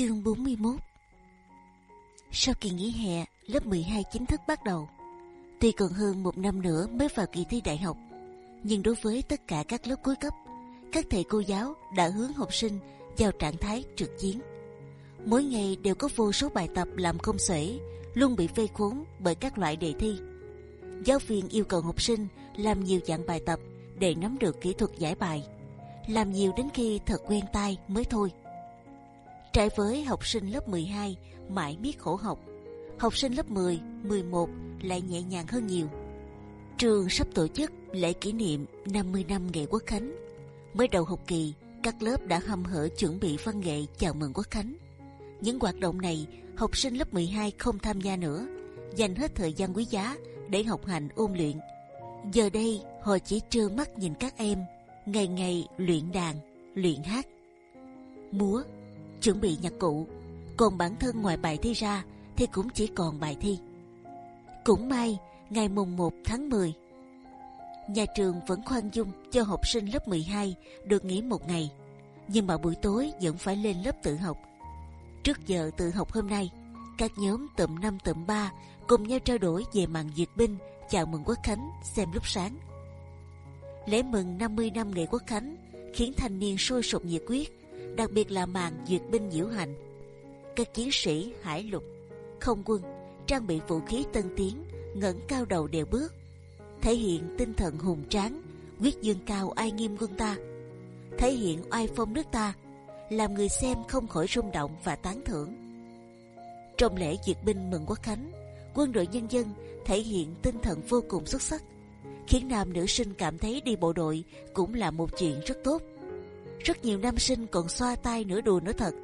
Chương 41 Sau kỳ nghỉ hè, lớp 12 chính thức bắt đầu. Tuy còn hơn một năm nữa mới vào kỳ thi đại học, nhưng đối với tất cả các lớp cuối cấp, các thầy cô giáo đã hướng học sinh vào trạng thái trực chiến. Mỗi ngày đều có vô số bài tập làm không xuể, luôn bị vây khốn bởi các loại đề thi. Giáo viên yêu cầu học sinh làm nhiều dạng bài tập để nắm được kỹ thuật giải bài, làm nhiều đến khi thật quen tay mới thôi. Trái với học sinh lớp 12 mãi biết khổ học, học sinh lớp 10, 11 lại nhẹ nhàng hơn nhiều. Trường sắp tổ chức lễ kỷ niệm 50 năm ngày Quốc khánh. Mới đầu học kỳ, các lớp đã hâm hở chuẩn bị văn nghệ chào mừng Quốc khánh. Những hoạt động này, học sinh lớp 12 không tham gia nữa, dành hết thời gian quý giá để học hành ôn luyện. Giờ đây, họ chỉ trơ mắt nhìn các em ngày ngày luyện đàn, luyện hát, múa, chuẩn bị nhạc cụ. Còn bản thân ngoài bài thi ra thì cũng chỉ còn bài thi. Cũng may, ngày mùng 1 tháng 10, nhà trường vẫn khoan dung cho học sinh lớp 12 được nghỉ một ngày, nhưng mà buổi tối vẫn phải lên lớp tự học. Trước giờ tự học hôm nay, các nhóm tụm năm tụm ba cùng nhau trao đổi về màn duyệt binh chào mừng quốc khánh xem lúc sáng. Lễ mừng 50 năm ngày quốc khánh khiến thanh niên sôi sục nhiệt huyết, đặc biệt là màn duyệt binh diễu hành. Các chiến sĩ hải lục, không quân trang bị vũ khí tân tiến, ngẩng cao đầu đều bước, thể hiện tinh thần hùng tráng, quyết dương cao ai nghiêm quân ta, thể hiện oai phong nước ta, làm người xem không khỏi rung động và tán thưởng. Trong lễ duyệt binh mừng quốc khánh, quân đội nhân dân thể hiện tinh thần vô cùng xuất sắc, khiến nam nữ sinh cảm thấy đi bộ đội cũng là một chuyện rất tốt. Rất nhiều nam sinh còn xoa tay nửa đùa nửa thật.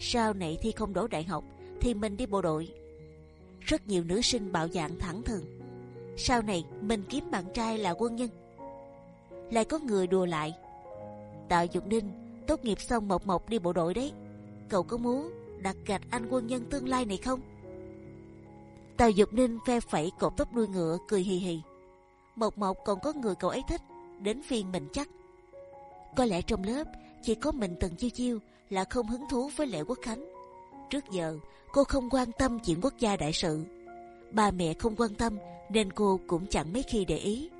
Sau này thi không đỗ đại học thì mình đi bộ đội. Rất nhiều nữ sinh bạo dạn thẳng thừng. Sau này mình kiếm bạn trai là quân nhân. Lại có người đùa lại. Tạ Dục Ninh tốt nghiệp xong mộc mộc đi bộ đội đấy. Cậu có muốn đặt gạch anh quân nhân tương lai này không? Tào Dục Ninh phe phẩy cột tóc đuôi ngựa cười hì hì. Mộc Mộc còn có người cậu ấy thích, đến phiên mình chắc. Có lẽ trong lớp chỉ có mình Tần Chiêu Chiêu là không hứng thú với lễ quốc khánh. Trước giờ cô không quan tâm chuyện quốc gia đại sự. Ba mẹ không quan tâm nên cô cũng chẳng mấy khi để ý.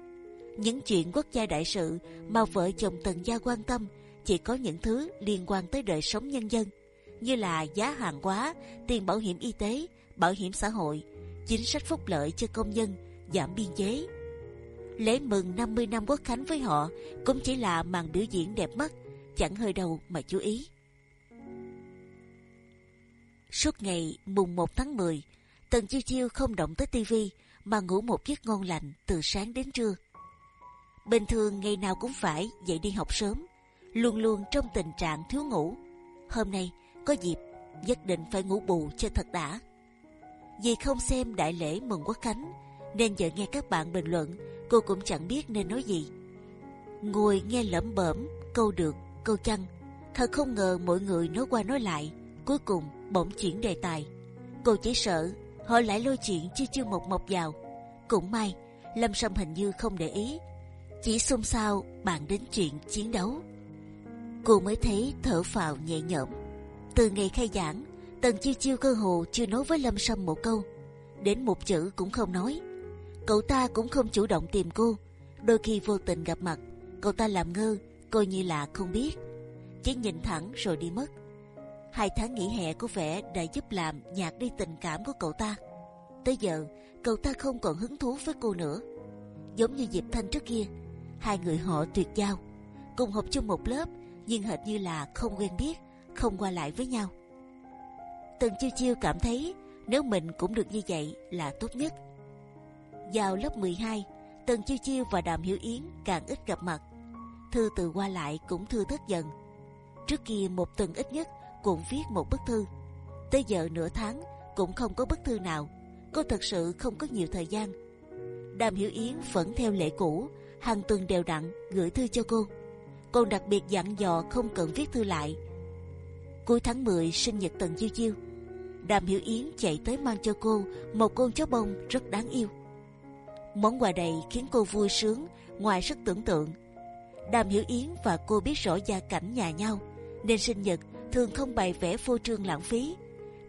Những chuyện quốc gia đại sự mà vợ chồng Tần gia quan tâm chỉ có những thứ liên quan tới đời sống nhân dân như là giá hàng hóa, tiền bảo hiểm y tế, bảo hiểm xã hội, chính sách phúc lợi cho công nhân, giảm biên chế. Lễ mừng 50 năm quốc khánh với họ cũng chỉ là màn biểu diễn đẹp mắt, chẳng hơi đâu mà chú ý. Suốt ngày mùng 1 tháng 10, Tần Chiêu Chiêu không động tới tivi mà ngủ một giấc ngon lành từ sáng đến trưa. Bình thường ngày nào cũng phải dậy đi học sớm, luôn luôn trong tình trạng thiếu ngủ. Hôm nay có dịp nhất định phải ngủ bù cho thật đã. Vì không xem đại lễ mừng quốc khánh nên giờ nghe các bạn bình luận cô cũng chẳng biết nên nói gì. Ngồi nghe lẩm bẩm câu được câu chăng thật không ngờ mọi người nói qua nói lại cuối cùng bỗng chuyển đề tài. Cô chỉ sợ họ lại lôi chuyện chưa chưa một mộc vào. Cũng may Lâm Sâm hình như không để ý, chỉ xôn xao bàn đến chuyện chiến đấu. Cô mới thấy thở phào nhẹ nhõm. Từ ngày khai giảng, Tần Chiêu Chiêu cơ hồ chưa nói với Lâm Sâm một câu, đến một chữ cũng không nói. Cậu ta cũng không chủ động tìm cô, đôi khi vô tình gặp mặt, cậu ta làm ngơ, coi như là không biết, chỉ nhìn thẳng rồi đi mất. Hai tháng nghỉ hè có vẻ đã giúp làm nhạt đi tình cảm của cậu ta. Tới giờ, cậu ta không còn hứng thú với cô nữa. Giống như Diệp Thanh trước kia, hai người họ tuyệt giao, cùng học chung một lớp, nhưng hệt như là không quen biết, không qua lại với nhau. Tần chiêu chiêu cảm thấy nếu mình cũng được như vậy là tốt nhất. Vào lớp 12, Tần chiêu chiêu và Đàm Hiểu Yến càng ít gặp mặt, thư từ qua lại cũng thư thất dần. Trước kia một tuần ít nhất cũng viết một bức thư, tới giờ nửa tháng cũng không có bức thư nào. Cô thật sự không có nhiều thời gian. Đàm Hiểu Yến vẫn theo lệ cũ, hàng tuần đều đặn gửi thư cho cô. Còn đặc biệt dặn dò không cần viết thư lại. Cuối tháng 10 sinh nhật Tần Chiêu Chiêu, Đàm Hiểu Yến chạy tới mang cho cô một con chó bông rất đáng yêu. Món quà này khiến cô vui sướng ngoài sức tưởng tượng. Đàm Hiểu Yến và cô biết rõ gia cảnh nhà nhau, nên sinh nhật thường không bày vẽ phô trương lãng phí,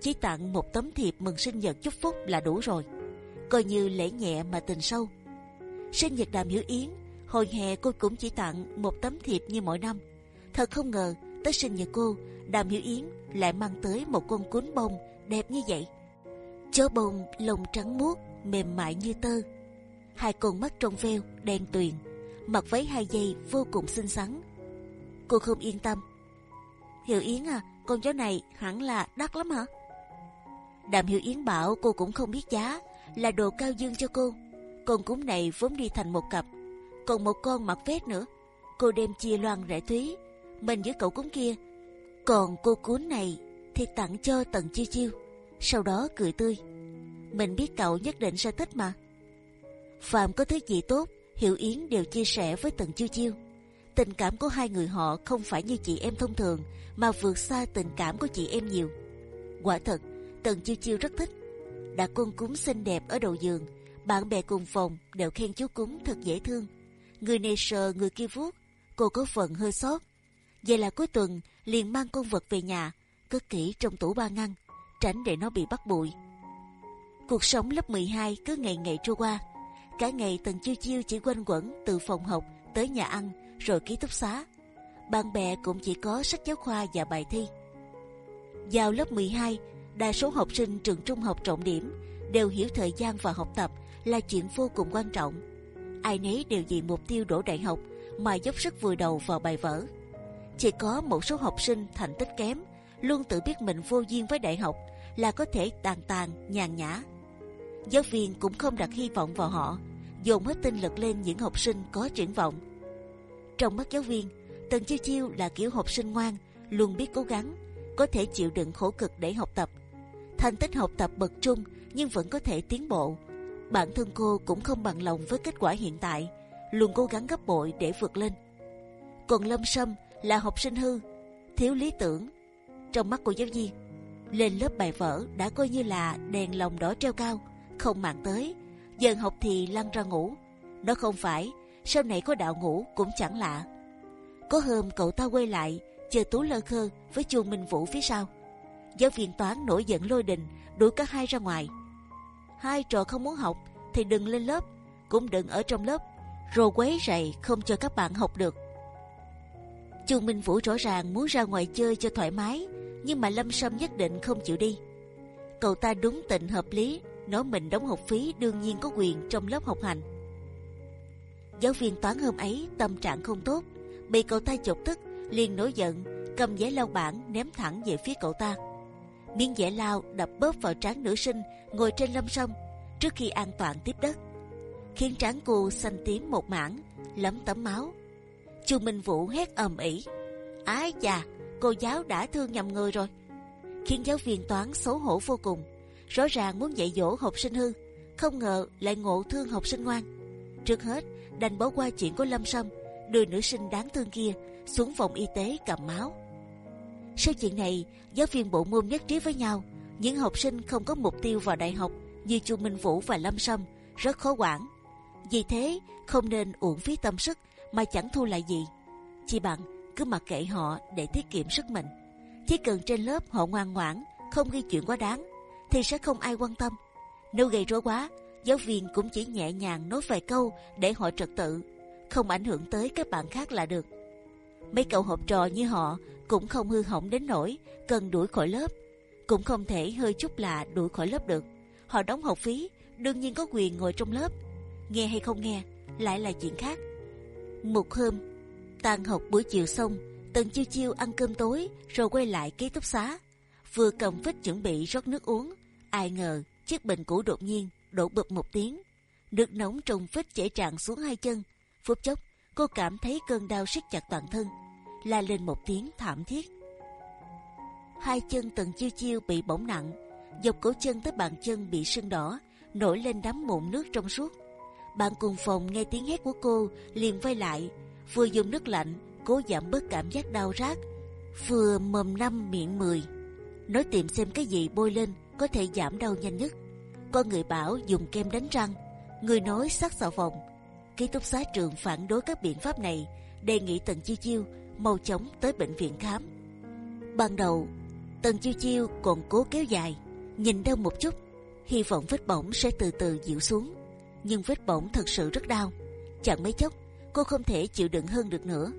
chỉ tặng một tấm thiệp mừng sinh nhật chúc phúc là đủ rồi, coi như lễ nhẹ mà tình sâu. Sinh nhật Đàm Hiểu Yến, hồi hè cô cũng chỉ tặng một tấm thiệp như mọi năm. Thật không ngờ tới sinh nhật cô, Đàm Hiểu Yến lại mang tới một con cún bông đẹp như vậy. Chớ bông lông trắng muốt, mềm mại như tơ, hai con mắt trong veo đen tuyền, mặc váy hai dây vô cùng xinh xắn. Cô không yên tâm. Hiểu Yến à, con chó này hẳn là đắt lắm hả? Đàm Hiểu Yến bảo cô cũng không biết giá, là đồ cao dương cho cô. Con cún này vốn đi thành một cặp, còn một con mặc vest nữa. Cô đem chia loan rẻ thúy, mình với cậu cún kia. Còn cô cún này thì tặng cho Tần Chiêu Chiêu. Sau đó cười tươi. Mình biết cậu nhất định sẽ thích mà. Phạm có thứ gì tốt, Hiểu Yến đều chia sẻ với Tần Chiêu Chiêu. Tình cảm của hai người họ không phải như chị em thông thường, mà vượt xa tình cảm của chị em nhiều. Quả thật, Tần Chiêu Chiêu rất thích. Đã cung cúng xinh đẹp ở đầu giường, bạn bè cùng phòng đều khen chú cúng thật dễ thương. Người này sờ, người kia vuốt, cô có phần hơi sót. Vậy là cuối tuần liền mang con vật về nhà, cất kỹ trong tủ ba ngăn, tránh để nó bị bắt bụi. Cuộc sống lớp 12 cứ ngày ngày trôi qua, cả ngày Tần Chiêu Chiêu chỉ quanh quẩn từ phòng học tới nhà ăn rồi ký túc xá. Bạn bè cũng chỉ có sách giáo khoa và bài thi. Vào lớp 12, đa số học sinh trường trung học trọng điểm đều hiểu thời gian và học tập là chuyện vô cùng quan trọng. Ai nấy đều vì mục tiêu đỗ đại học mà dốc sức vùi đầu vào bài vở. Chỉ có một số học sinh thành tích kém, luôn tự biết mình vô duyên với đại học là có thể tàn tàn nhàn nhã. Giáo viên cũng không đặt hy vọng vào họ, dồn hết tinh lực lên những học sinh có triển vọng. Trong mắt giáo viên, Tần Chiêu Chiêu là kiểu học sinh ngoan, luôn biết cố gắng, có thể chịu đựng khổ cực để học tập. Thành tích học tập bậc trung nhưng vẫn có thể tiến bộ. Bản thân cô cũng không bằng lòng với kết quả hiện tại, luôn cố gắng gấp bội để vượt lên. Còn Lâm Sâm là học sinh hư, thiếu lý tưởng. Trong mắt của giáo viên, lên lớp bài vở đã coi như là đèn lồng đỏ treo cao, không màng tới. Giờ học thì lăn ra ngủ. Nó không phải, sau này có đạo ngủ cũng chẳng lạ. Có hôm cậu ta quay lại, chờ tú lơ khơ với chu Minh Vũ phía sau. Giáo viên toán nổi giận lôi đình, đuổi cả hai ra ngoài. Hai trò không muốn học thì đừng lên lớp, cũng đừng ở trong lớp, rồi quấy rầy không cho các bạn học được. Chu Minh Vũ rõ ràng muốn ra ngoài chơi cho thoải mái, nhưng mà Lâm Sâm nhất định không chịu đi. Cậu ta đúng tình hợp lý, nói mình đóng học phí đương nhiên có quyền trong lớp học hành. Giáo viên toán hôm ấy tâm trạng không tốt, bị cậu ta chọc tức, liền nổi giận, cầm giấy lau bảng ném thẳng về phía cậu ta. Miếng giấy lau đập bóp vào trán nữ sinh ngồi trên lâm sông trước khi an toàn tiếp đất, khiến trán cô xanh tím một mảng, lấm tấm máu. Chu Minh Vũ hét ầm ĩ, ái chà, cô giáo đã thương nhầm người rồi, khiến giáo viên toán xấu hổ vô cùng. Rõ ràng muốn dạy dỗ học sinh hư, không ngờ lại ngộ thương học sinh ngoan. Trước hết đành bỏ qua chuyện của Lâm Sâm, đưa nữ sinh đáng thương kia xuống phòng y tế cầm máu. Sau chuyện này, giáo viên bộ môn nhất trí với nhau, những học sinh không có mục tiêu vào đại học như Chu Minh Vũ và Lâm Sâm rất khó quản. Vì thế, không nên uổng phí tâm sức mà chẳng thu lại gì. Chỉ bằng cứ mặc kệ họ để tiết kiệm sức mình. Chỉ cần trên lớp họ ngoan ngoãn, không gây chuyện quá đáng, thì sẽ không ai quan tâm. Nếu gây rối quá, giáo viên cũng chỉ nhẹ nhàng nói vài câu để họ trật tự, không ảnh hưởng tới các bạn khác là được. Mấy cậu học trò như họ cũng không hư hỏng đến nỗi cần đuổi khỏi lớp, cũng không thể hơi chút là đuổi khỏi lớp được. Họ đóng học phí, đương nhiên có quyền ngồi trong lớp. Nghe hay không nghe, lại là chuyện khác. Một hôm, tan học buổi chiều xong, Tần chiêu chiêu ăn cơm tối rồi quay lại ký túc xá, vừa cầm phích chuẩn bị rót nước uống. Ai ngờ chiếc bình cũ đột nhiên đổ bụp một tiếng, nước nóng trùng phích chảy tràn xuống hai chân. Phút chốc, cô cảm thấy cơn đau siết chặt toàn thân, la lên một tiếng thảm thiết. Hai chân Tần chiêu chiêu bị bỏng nặng, dọc cổ chân tới bàn chân bị sưng đỏ, nổi lên đám mụn nước trong suốt. Bạn cùng phòng nghe tiếng hét của cô liền vây lại, vừa dùng nước lạnh cố giảm bớt cảm giác đau rát, vừa mồm năm miệng mười, nói tìm xem cái gì bôi lên có thể giảm đau nhanh nhất. Có người bảo dùng kem đánh răng, người nói sắc xà phòng. Ký túc xá trường phản đối các biện pháp này, đề nghị Tần Chiêu Chiêu mau chóng tới bệnh viện khám. Ban đầu, Tần Chiêu Chiêu còn cố kéo dài, nhìn đau một chút, hy vọng vết bỏng sẽ từ từ dịu xuống. Nhưng vết bỏng thật sự rất đau, chẳng mấy chốc cô không thể chịu đựng hơn được nữa.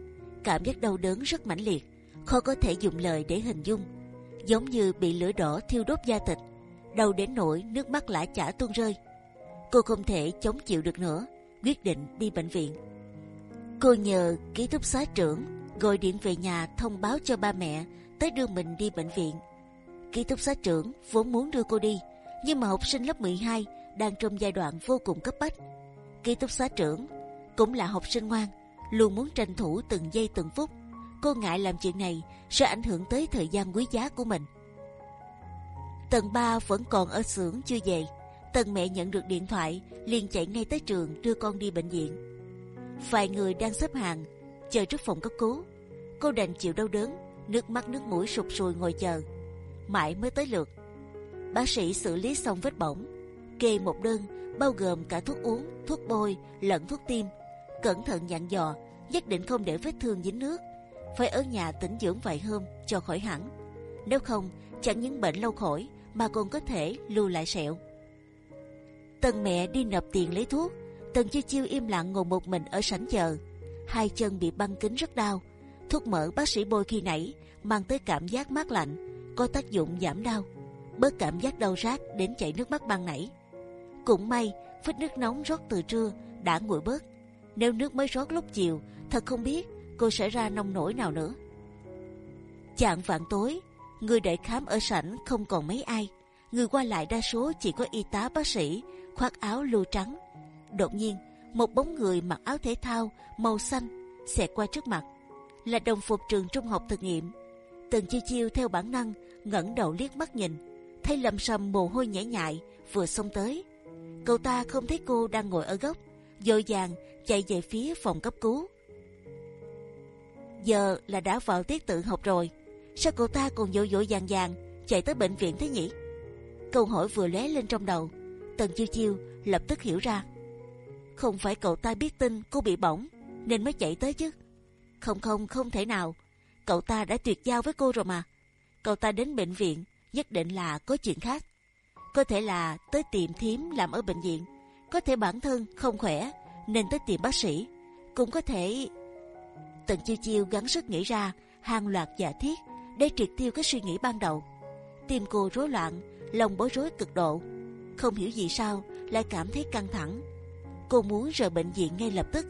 Cảm giác đau đớn rất mãnh liệt, khó có thể dùng lời để hình dung, giống như bị lửa đỏ thiêu đốt da thịt, đau đến nỗi nước mắt lã chả tuôn rơi. Cô không thể chống chịu được nữa, quyết định đi bệnh viện. Cô nhờ ký túc xá trưởng gọi điện về nhà thông báo cho ba mẹ tới đưa mình đi bệnh viện. Ký túc xá trưởng vốn muốn đưa cô đi, nhưng mà học sinh lớp 12 đang trong giai đoạn vô cùng cấp bách. Ký túc xá trưởng cũng là học sinh ngoan, luôn muốn tranh thủ từng giây từng phút. Cô ngại làm chuyện này sẽ ảnh hưởng tới thời gian quý giá của mình. Tầng 3 vẫn còn ở xưởng chưa về. Tần mẹ nhận được điện thoại liền chạy ngay tới trường đưa con đi bệnh viện. Vài người đang xếp hàng chờ trước phòng cấp cứu. Cô đành chịu đau đớn, nước mắt nước mũi sụp sùi ngồi chờ. Mãi mới tới lượt. Bác sĩ xử lý xong vết bỏng, kê một đơn bao gồm cả thuốc uống, thuốc bôi, lẫn thuốc tiêm. Cẩn thận dặn dò, nhất định không để vết thương dính nước. Phải ở nhà tĩnh dưỡng vài hôm cho khỏi hẳn. Nếu không, chẳng những bệnh lâu khỏi mà còn có thể lưu lại sẹo. Tần mẹ đi nộp tiền lấy thuốc, Tần chiêu chiêu im lặng ngồi một mình ở sảnh chờ hai chân bị băng kính rất đau. Thuốc mỡ bác sĩ bôi khi nãy mang tới cảm giác mát lạnh, có tác dụng giảm đau, bớt cảm giác đau rát đến chảy nước mắt ban nãy. Cũng may phích nước nóng rót từ trưa đã nguội bớt. Nếu nước mới rót lúc chiều, thật không biết cô sẽ ra nông nổi nào nữa. Chạng vạn tối, người đợi khám ở sảnh không còn mấy ai, người qua lại đa số chỉ có y tá bác sĩ khoác áo lưu trắng. Đột nhiên một bóng người mặc áo thể thao màu xanh xẹt qua trước mặt. Là đồng phục trường trung học thực nghiệm. Tần chiêu chiêu theo bản năng ngẩng đầu liếc mắt nhìn thấy lầm sầm mồ hôi nhễ nhại vừa xông tới. Cậu ta không thấy cô đang ngồi ở góc dội dàng chạy về phía phòng cấp cứu giờ là đã vào tiết tự học rồi sao cậu ta còn vội vội vàng vàng chạy tới bệnh viện thế nhỉ câu hỏi vừa lóe lên trong đầu, tần chiêu chiêu lập tức hiểu ra không phải cậu ta biết tin cô bị bỏng, nên mới chạy tới chứ? Không không không thể nào. Cậu ta đã tuyệt giao với cô rồi mà. Cậu ta đến bệnh viện, nhất định là có chuyện khác. Có thể là tới tìm thím làm ở bệnh viện. Có thể bản thân không khỏe, nên tới tìm bác sĩ. Cũng có thể... Tần chiêu chiêu gắng sức nghĩ ra hàng loạt giả thiết để triệt tiêu cái suy nghĩ ban đầu. Tim cô rối loạn, lòng bối rối cực độ. Không hiểu gì sao lại cảm thấy căng thẳng cô muốn rời bệnh viện ngay lập tức,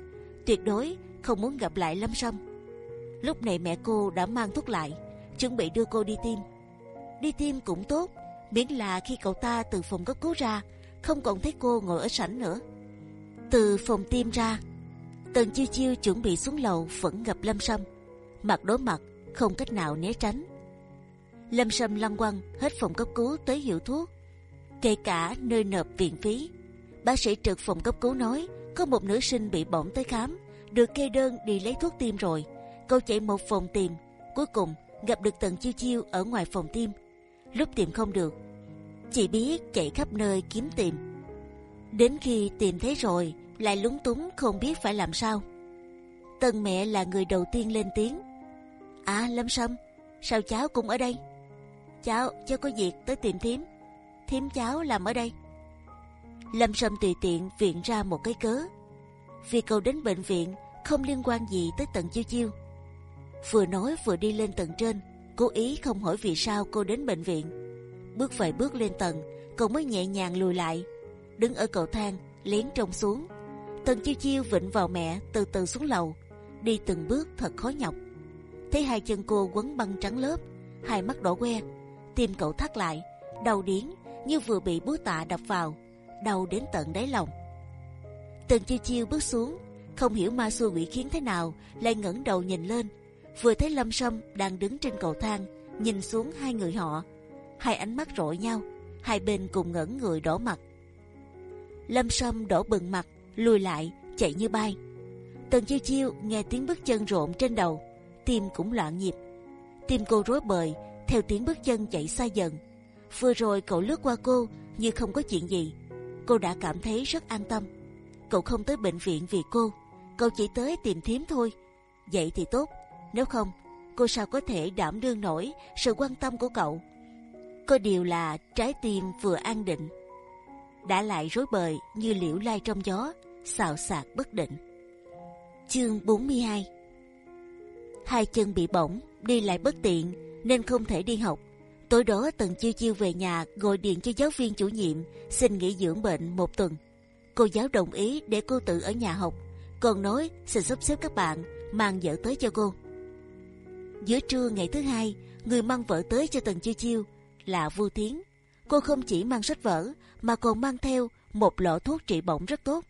tuyệt đối không muốn gặp lại Lâm Sâm. Lúc này mẹ cô đã mang thuốc lại, chuẩn bị đưa cô đi tiêm. Đi tiêm cũng tốt, miễn là khi cậu ta từ phòng cấp cứu ra, không còn thấy cô ngồi ở sảnh nữa. Từ phòng tiêm ra, Tần Chiêu Chiêu chuẩn bị xuống lầu vẫn gặp Lâm Sâm, mặt đối mặt, không cách nào né tránh. Lâm Sâm lăn quăng hết phòng cấp cứu tới hiệu thuốc, kể cả nơi nộp viện phí Bác sĩ trực phòng cấp cứu nói có một nữ sinh bị bỏng tới khám, được kê đơn đi lấy thuốc tiêm rồi. Cô chạy một phòng tìm, cuối cùng gặp được Tần Chiêu Chiêu ở ngoài phòng tiêm. Lúc tìm không được, chỉ biết chạy khắp nơi kiếm tìm. Đến khi tìm thấy rồi, lại lúng túng không biết phải làm sao. Tần mẹ là người đầu tiên lên tiếng. À Lâm Sâm, sao cháu cũng ở đây? Cháu, cháu có việc tới tìm thím. Thím cháu làm ở đây. Lâm Sâm tùy tiện viện ra một cái cớ. Vì cậu đến bệnh viện không liên quan gì tới tận chiêu chiêu. Vừa nói vừa đi lên tầng trên, cố ý không hỏi vì sao cô đến bệnh viện. Bước vài bước lên tầng, cậu mới nhẹ nhàng lùi lại, đứng ở cầu thang lén trông xuống. Tần chiêu chiêu vịnh vào mẹ từ từ xuống lầu, đi từng bước thật khó nhọc. Thấy hai chân cô quấn băng trắng lớp, hai mắt đỏ que, tim cậu thắt lại, đầu điến như vừa bị búa tạ đập vào đau đến tận đáy lòng. Tần chiêu chiêu bước xuống, không hiểu ma xui quỷ khiến thế nào, lại ngẩng đầu nhìn lên, vừa thấy lâm sâm đang đứng trên cầu thang, nhìn xuống hai người họ, hai ánh mắt rội nhau, hai bên cùng ngẩn người đỏ mặt. Lâm sâm đổ bừng mặt, lùi lại, chạy như bay. Tần chiêu chiêu nghe tiếng bước chân rộn trên đầu, tim cũng loạn nhịp. Tim cô rối bời theo tiếng bước chân chạy xa dần. Vừa rồi cậu lướt qua cô như không có chuyện gì, cô đã cảm thấy rất an tâm. Cậu không tới bệnh viện vì cô, cậu chỉ tới tìm thím thôi. Vậy thì tốt, nếu không, cô sao có thể đảm đương nổi sự quan tâm của cậu. Có điều là trái tim vừa an định, đã lại rối bời như liễu lai trong gió, xạo xạc bất định. Chương 42 Hai chân bị bỏng, đi lại bất tiện nên không thể đi học. Tối đó Tần Chiêu Chiêu về nhà gọi điện cho giáo viên chủ nhiệm xin nghỉ dưỡng bệnh một tuần. Cô giáo đồng ý để cô tự ở nhà học, còn nói sẽ sắp xếp các bạn mang vợ tới cho cô. Giữa trưa ngày thứ hai, người mang vợ tới cho Tần Chiêu Chiêu là Vu Thiến. Cô không chỉ mang sách vở mà còn mang theo một lọ thuốc trị bỏng rất tốt.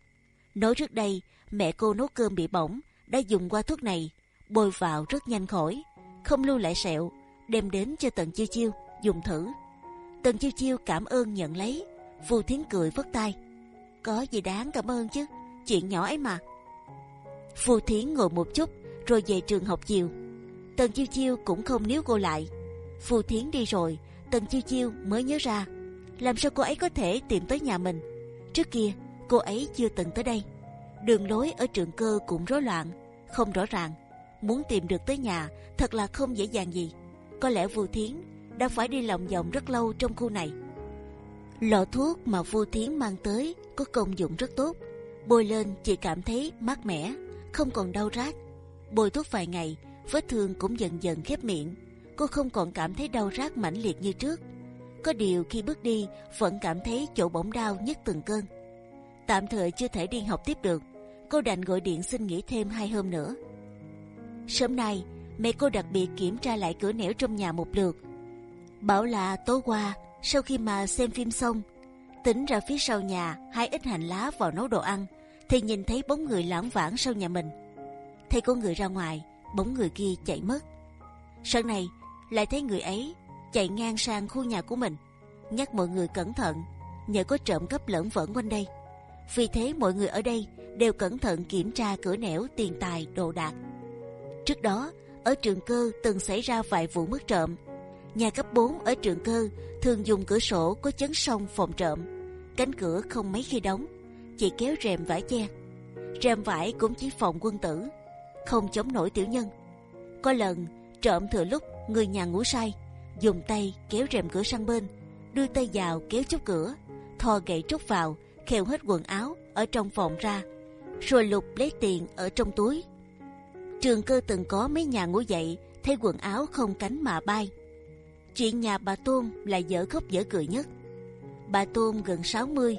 Nói trước đây mẹ cô nấu cơm bị bỏng đã dùng qua thuốc này bôi vào rất nhanh khỏi, không lưu lại sẹo, đem đến cho Tần Chiêu Chiêu dùng thử. Tần Chiêu Chiêu cảm ơn nhận lấy, Vu Thiến cười vất tay. Có gì đáng cảm ơn chứ, chuyện nhỏ ấy mà. Vu Thiến ngồi một chút rồi về trường học chiều. Tần Chiêu Chiêu cũng không níu cô lại. Vu Thiến đi rồi, Tần Chiêu Chiêu mới nhớ ra, làm sao cô ấy có thể tìm tới nhà mình? Trước kia cô ấy chưa từng tới đây. Đường lối ở trường cơ cũng rối loạn, không rõ ràng. Muốn tìm được tới nhà thật là không dễ dàng gì. Có lẽ Vu Thiến đã phải đi lòng vòng rất lâu trong khu này. Lọ thuốc mà Vu Thiến mang tới có công dụng rất tốt. Bôi lên chị cảm thấy mát mẻ, không còn đau rát. Bôi thuốc vài ngày, vết thương cũng dần dần khép miệng. Cô không còn cảm thấy đau rát mãnh liệt như trước. Có điều khi bước đi vẫn cảm thấy chỗ bỗng đau nhất từng cơn. Tạm thời chưa thể đi học tiếp được, cô đành gọi điện xin nghỉ thêm hai hôm nữa. Sớm nay mẹ cô đặc biệt kiểm tra lại cửa nẻo trong nhà một lượt. Bảo là tối qua sau khi mà xem phim xong, tính ra phía sau nhà hai ít hành lá vào nấu đồ ăn, thì nhìn thấy bóng người lãng vãng sau nhà mình. Thấy có người ra ngoài, bóng người kia chạy mất. Sáng nay lại thấy người ấy chạy ngang sang khu nhà của mình, nhắc mọi người cẩn thận, nhờ có trộm cắp lẫn vẩn quanh đây. Vì thế mọi người ở đây đều cẩn thận kiểm tra cửa nẻo tiền tài đồ đạc. Trước đó ở trường cơ từng xảy ra vài vụ mất trộm. Nhà cấp 4 ở trường cơ thường dùng cửa sổ có chấn song phòng trộm, cánh cửa không mấy khi đóng, chỉ kéo rèm vải che. Rèm vải cũng chỉ phòng quân tử, không chống nổi tiểu nhân. Có lần trộm thừa lúc người nhà ngủ say, dùng tay kéo rèm cửa sang bên, đưa tay vào kéo chốt cửa, thò gậy trúc vào, khều hết quần áo ở trong phòng ra, rồi lục lấy tiền ở trong túi. Trường cơ từng có mấy nhà ngủ dậy, thấy quần áo không cánh mà bay. Chuyện nhà bà Tôn là dở khóc dở cười nhất. Bà Tôn gần 60,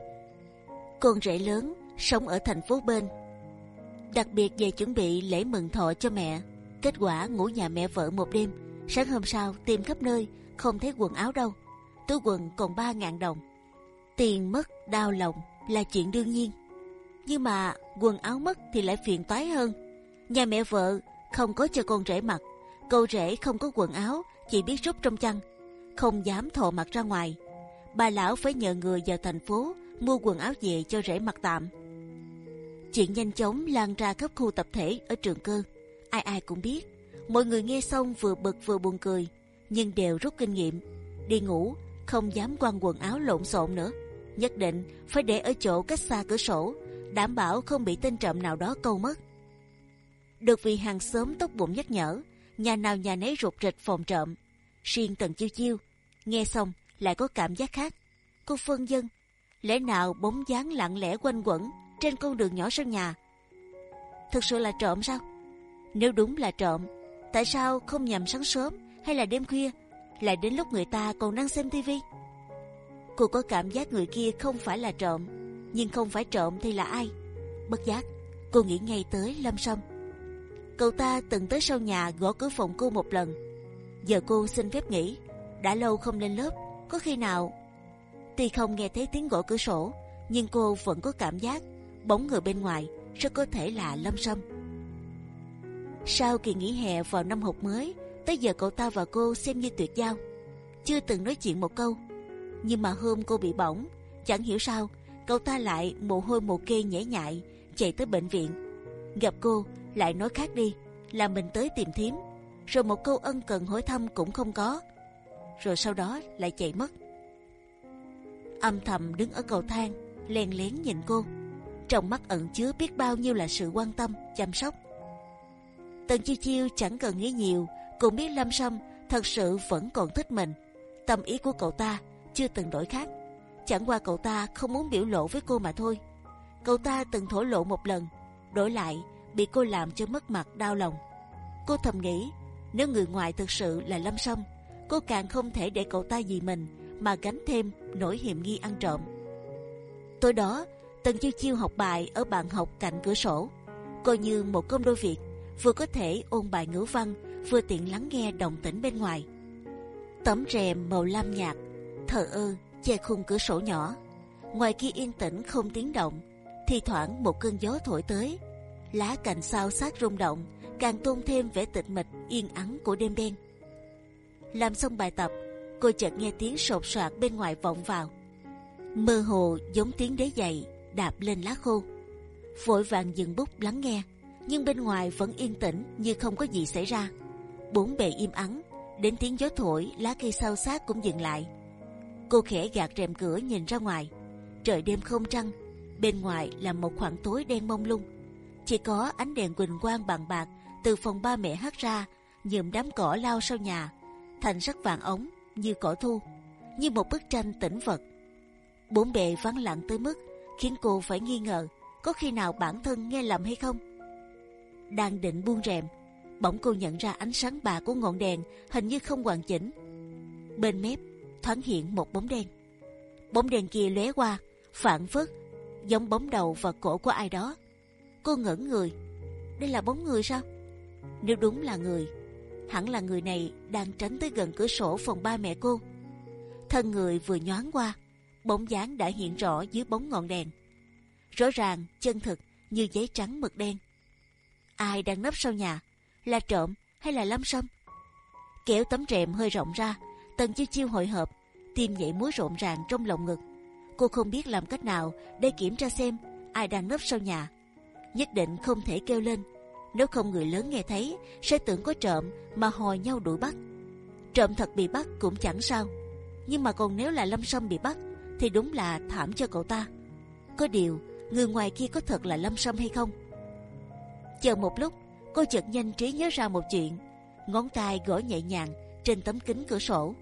con rể lớn sống ở thành phố bên. Đặc biệt về chuẩn bị lễ mừng thọ cho mẹ. Kết quả ngủ nhà mẹ vợ một đêm, sáng hôm sau tìm khắp nơi không thấy quần áo đâu. Túi quần còn ba ngàn đồng. Tiền mất đau lòng là chuyện đương nhiên. Nhưng mà quần áo mất thì lại phiền toái hơn. Nhà mẹ vợ không có cho con rể mặc, cô rể không có quần áo, chỉ biết rút trong chăn, không dám thò mặt ra ngoài. Bà lão phải nhờ người vào thành phố mua quần áo về cho rể mặc tạm. Chuyện nhanh chóng lan ra khắp khu tập thể ở trường cơ. Ai ai cũng biết. Mọi người nghe xong vừa bực vừa buồn cười, nhưng đều rút kinh nghiệm. Đi ngủ không dám quăng quần áo lộn xộn nữa. Nhất định phải để ở chỗ cách xa cửa sổ, đảm bảo không bị tên trộm nào đó câu mất. Được vì hàng xóm tốt bụng nhắc nhở, nhà nào nhà nấy rụt rịch phòng trộm. Riêng Tần Chiêu Chiêu nghe xong lại có cảm giác khác. Cô phân dân, lẽ nào bóng dáng lặng lẽ quanh quẩn trên con đường nhỏ sau nhà? Thực sự là trộm sao? Nếu đúng là trộm, tại sao không nhằm sáng sớm hay là đêm khuya, lại đến lúc người ta còn đang xem tivi? Cô có cảm giác người kia không phải là trộm, nhưng không phải trộm thì là ai? Bất giác, cô nghĩ ngay tới Lâm Sâm. Cậu ta từng tới sau nhà gõ cửa phòng cô một lần. Giờ cô xin phép nghỉ, đã lâu không lên lớp, có khi nào? Tuy không nghe thấy tiếng gõ cửa sổ, nhưng cô vẫn có cảm giác bóng người bên ngoài rất có thể là Lâm Sâm. Sau kỳ nghỉ hè vào năm học mới, tới giờ cậu ta và cô xem như tuyệt giao, chưa từng nói chuyện một câu. Nhưng mà hôm cô bị bỏng, chẳng hiểu sao cậu ta lại mồ hôi mồ kê nhễ nhại chạy tới bệnh viện. Gặp cô lại nói khác đi, là mình tới tìm thím, rồi một câu ân cần hỏi thăm cũng không có, rồi sau đó lại chạy mất. Âm thầm đứng ở cầu thang, len lén nhìn cô, trong mắt ẩn chứa biết bao nhiêu là sự quan tâm, chăm sóc. Tần chiêu chiêu chẳng cần nghĩ nhiều, Cũng biết Lâm Sâm thật sự vẫn còn thích mình. Tâm ý của cậu ta chưa từng đổi khác. Chẳng qua cậu ta không muốn biểu lộ với cô mà thôi. Cậu ta từng thổ lộ một lần, đổi lại bị cô làm cho mất mặt đau lòng. Cô thầm nghĩ nếu người ngoài thực sự là Lâm Sâm, cô càng không thể để cậu ta vì mình mà gánh thêm nỗi hiểm nghi ăn trộm. Tối đó, Tần Chiêu Chiêu học bài ở bàn học cạnh cửa sổ, coi như một công đôi việc, vừa có thể ôn bài ngữ văn, vừa tiện lắng nghe động tĩnh bên ngoài. Tấm rèm màu lam nhạt, thờ ơ che khung cửa sổ nhỏ. Ngoài kia yên tĩnh không tiếng động, thì thoảng một cơn gió thổi tới, lá cành sao sát rung động, càng tôn thêm vẻ tịch mịch yên ắng của đêm đen. Làm xong bài tập, cô chợt nghe tiếng sột soạt bên ngoài vọng vào, mơ hồ giống tiếng đế giày đạp lên lá khô. Vội vàng dừng bút lắng nghe, nhưng bên ngoài vẫn yên tĩnh như không có gì xảy ra. Bốn bề im ắng, đến tiếng gió thổi lá cây sao sát cũng dừng lại. Cô khẽ gạt rèm cửa nhìn ra ngoài, trời đêm không trăng, bên ngoài là một khoảng tối đen mông lung, chỉ có ánh đèn quỳnh quang bằng bạc từ phòng ba mẹ hắt ra, nhuộm đám cỏ lao sau nhà, thành sắc vàng ống như cỏ thu, như một bức tranh tĩnh vật. Bốn bề vắng lặng tới mức khiến cô phải nghi ngờ có khi nào bản thân nghe lầm hay không. Đang định buông rèm, bỗng cô nhận ra ánh sáng bạc của ngọn đèn hình như không hoàn chỉnh. Bên mép thoáng hiện một bóng đen. Bóng đèn kia lóe qua, phản phất giống bóng đầu và cổ của ai đó. Cô ngẩn người, đây là bóng người sao? Nếu đúng là người, hẳn là người này đang tránh tới gần cửa sổ phòng ba mẹ cô. Thân người vừa nhoáng qua, bóng dáng đã hiện rõ dưới bóng ngọn đèn. Rõ ràng, chân thực như giấy trắng mực đen. Ai đang nấp sau nhà? Là trộm hay là lâm sâm? Kéo tấm rèm hơi rộng ra, tần chiêu chiêu hội hộp, tim nhảy múa rộn ràng trong lồng ngực. Cô không biết làm cách nào để kiểm tra xem ai đang nấp sau nhà. Nhất định không thể kêu lên, nếu không người lớn nghe thấy sẽ tưởng có trộm mà hồi nhau đuổi bắt. Trộm thật bị bắt cũng chẳng sao, nhưng mà còn nếu là lâm sâm bị bắt thì đúng là thảm cho cậu ta. Có điều người ngoài kia có thật là lâm sâm hay không? Chờ một lúc, cô chợt nhanh trí nhớ ra một chuyện. Ngón tay gõ nhẹ nhàng trên tấm kính cửa sổ,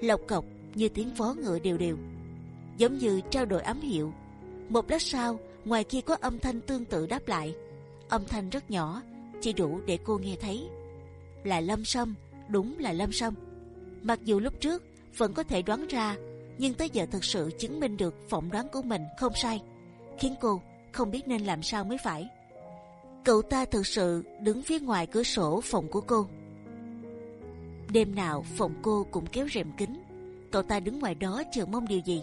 lộc cộc như tiếng vó ngựa đều đều, giống như trao đổi ám hiệu. Một lát sau, ngoài kia có âm thanh tương tự đáp lại. Âm thanh rất nhỏ, chỉ đủ để cô nghe thấy. Là Lâm Sâm, đúng là Lâm Sâm. Mặc dù lúc trước vẫn có thể đoán ra nhưng tới giờ thực sự chứng minh được phỏng đoán của mình không sai, khiến cô không biết nên làm sao mới phải. Cậu ta thực sự đứng phía ngoài cửa sổ phòng của cô. Đêm nào phòng cô cũng kéo rèm kính, cậu ta đứng ngoài đó chờ mong điều gì.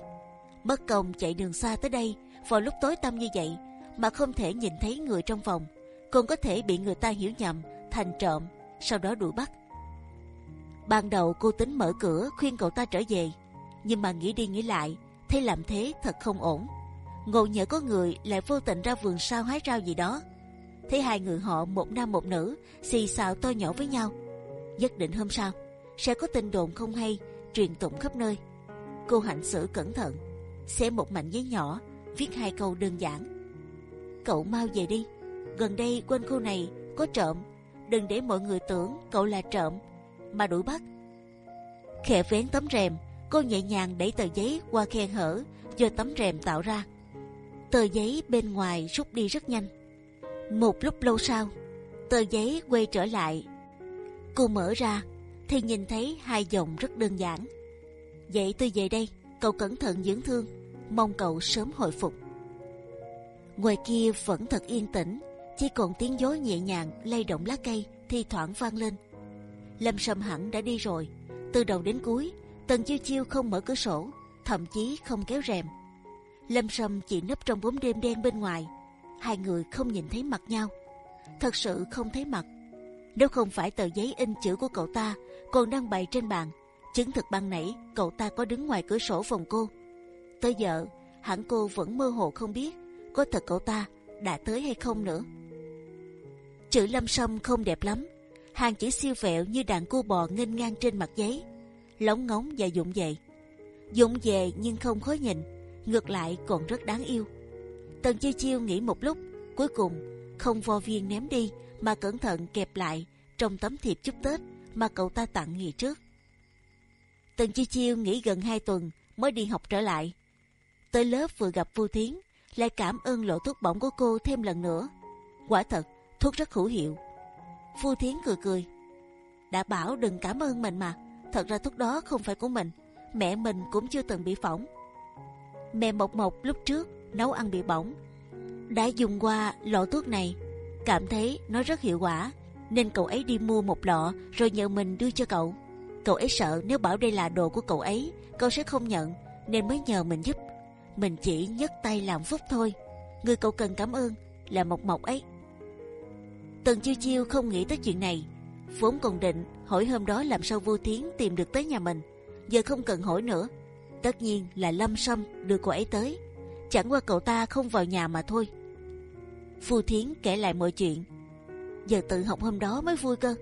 Mất công chạy đường xa tới đây vào lúc tối tăm như vậy mà không thể nhìn thấy người trong phòng, còn có thể bị người ta hiểu nhầm thành trộm, sau đó đuổi bắt. Ban đầu cô tính mở cửa khuyên cậu ta trở về, nhưng mà nghĩ đi nghĩ lại thấy làm thế thật không ổn. Ngộ nhỡ có người lại vô tình ra vườn sao hái rau gì đó. Thấy hai người họ một nam một nữ xì xào to nhỏ với nhau nhất định hôm sau sẽ có tin đồn không hay truyền tụng khắp nơi cô hạnh xử cẩn thận xé một mảnh giấy nhỏ viết hai câu đơn giản cậu mau về đi gần đây quanh khu này có trộm đừng để mọi người tưởng cậu là trộm mà đuổi bắt khẽ vén tấm rèm cô nhẹ nhàng đẩy tờ giấy qua khe hở do tấm rèm tạo ra. Tờ giấy bên ngoài rút đi rất nhanh. Một lúc lâu sau, tờ giấy quay trở lại. Cô mở ra thì nhìn thấy hai dòng rất đơn giản. Vậy tôi về đây, cậu cẩn thận dưỡng thương, mong cậu sớm hồi phục. Ngoài kia vẫn thật yên tĩnh, chỉ còn tiếng gió nhẹ nhàng lay động lá cây thi thoảng vang lên. Lâm Sâm hẳn đã đi rồi, từ đầu đến cuối Tần chiêu chiêu không mở cửa sổ, thậm chí không kéo rèm. Lâm Sâm chỉ nấp trong bóng đêm đen bên ngoài, hai người không nhìn thấy mặt nhau, thật sự không thấy mặt. Nếu không phải tờ giấy in chữ của cậu ta còn đang bày trên bàn, chứng thực ban nãy cậu ta có đứng ngoài cửa sổ phòng cô. Tới giờ hẳn cô vẫn mơ hồ không biết có thật cậu ta đã tới hay không nữa. Chữ Lâm Sâm không đẹp lắm, hàng chữ siêu vẹo như đàn cô bò nghênh ngang trên mặt giấy lóng ngóng và dụng về. Dụng về nhưng không khó nhìn, ngược lại còn rất đáng yêu. Tần chiêu chiêu nghĩ một lúc, cuối cùng không vo viên ném đi mà cẩn thận kẹp lại trong tấm thiệp chúc Tết mà cậu ta tặng ngày trước. Tần Chi Chiêu nghỉ gần 2 tuần mới đi học trở lại. Tới lớp vừa gặp Vu Thiến, lại cảm ơn lộ thuốc bỏng của cô thêm lần nữa. Quả thật, thuốc rất hữu hiệu. Vu Thiến cười cười. Đã bảo đừng cảm ơn mình mà. Thật ra thuốc đó không phải của mình. Mẹ mình cũng chưa từng bị phỏng. Mẹ Mộc Mộc lúc trước nấu ăn bị bỏng. Đã dùng qua lọ thuốc này. Cảm thấy nó rất hiệu quả. Nên cậu ấy đi mua một lọ rồi nhờ mình đưa cho cậu. Cậu ấy sợ nếu bảo đây là đồ của cậu ấy, cậu sẽ không nhận, nên mới nhờ mình giúp. Mình chỉ nhấc tay làm phúc thôi. Người cậu cần cảm ơn là Mộc Mộc ấy. Tần chiêu chiêu không nghĩ tới chuyện này, vốn còn định hỏi hôm đó làm sao vô thiến tìm được tới nhà mình, giờ không cần hỏi nữa. Tất nhiên là Lâm Sâm đưa cô ấy tới, chẳng qua cậu ta không vào nhà mà thôi. Phu Thiến kể lại mọi chuyện. Giờ tự học hôm đó mới vui cơ.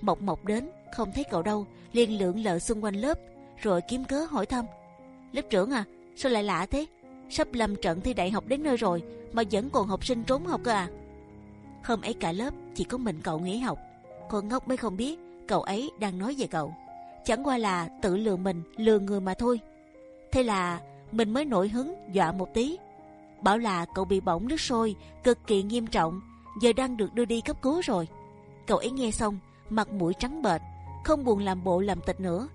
Mộc Mộc đến không thấy cậu đâu, liền lượn lờ xung quanh lớp, rồi kiếm cớ hỏi thăm. Lớp trưởng à, sao lại lạ thế? Sắp lâm trận thi đại học đến nơi rồi mà vẫn còn học sinh trốn học cơ à? Hôm ấy cả lớp chỉ có mình cậu nghỉ học, con ngốc mới không biết cậu ấy đang nói về cậu. Chẳng qua là tự lừa mình, lừa người mà thôi. Thế là mình mới nổi hứng dọa một tí, bảo là cậu bị bỏng nước sôi cực kỳ nghiêm trọng, giờ đang được đưa đi cấp cứu rồi. Cậu ấy nghe xong mặt mũi trắng bệch, không buồn làm bộ làm tịch nữa,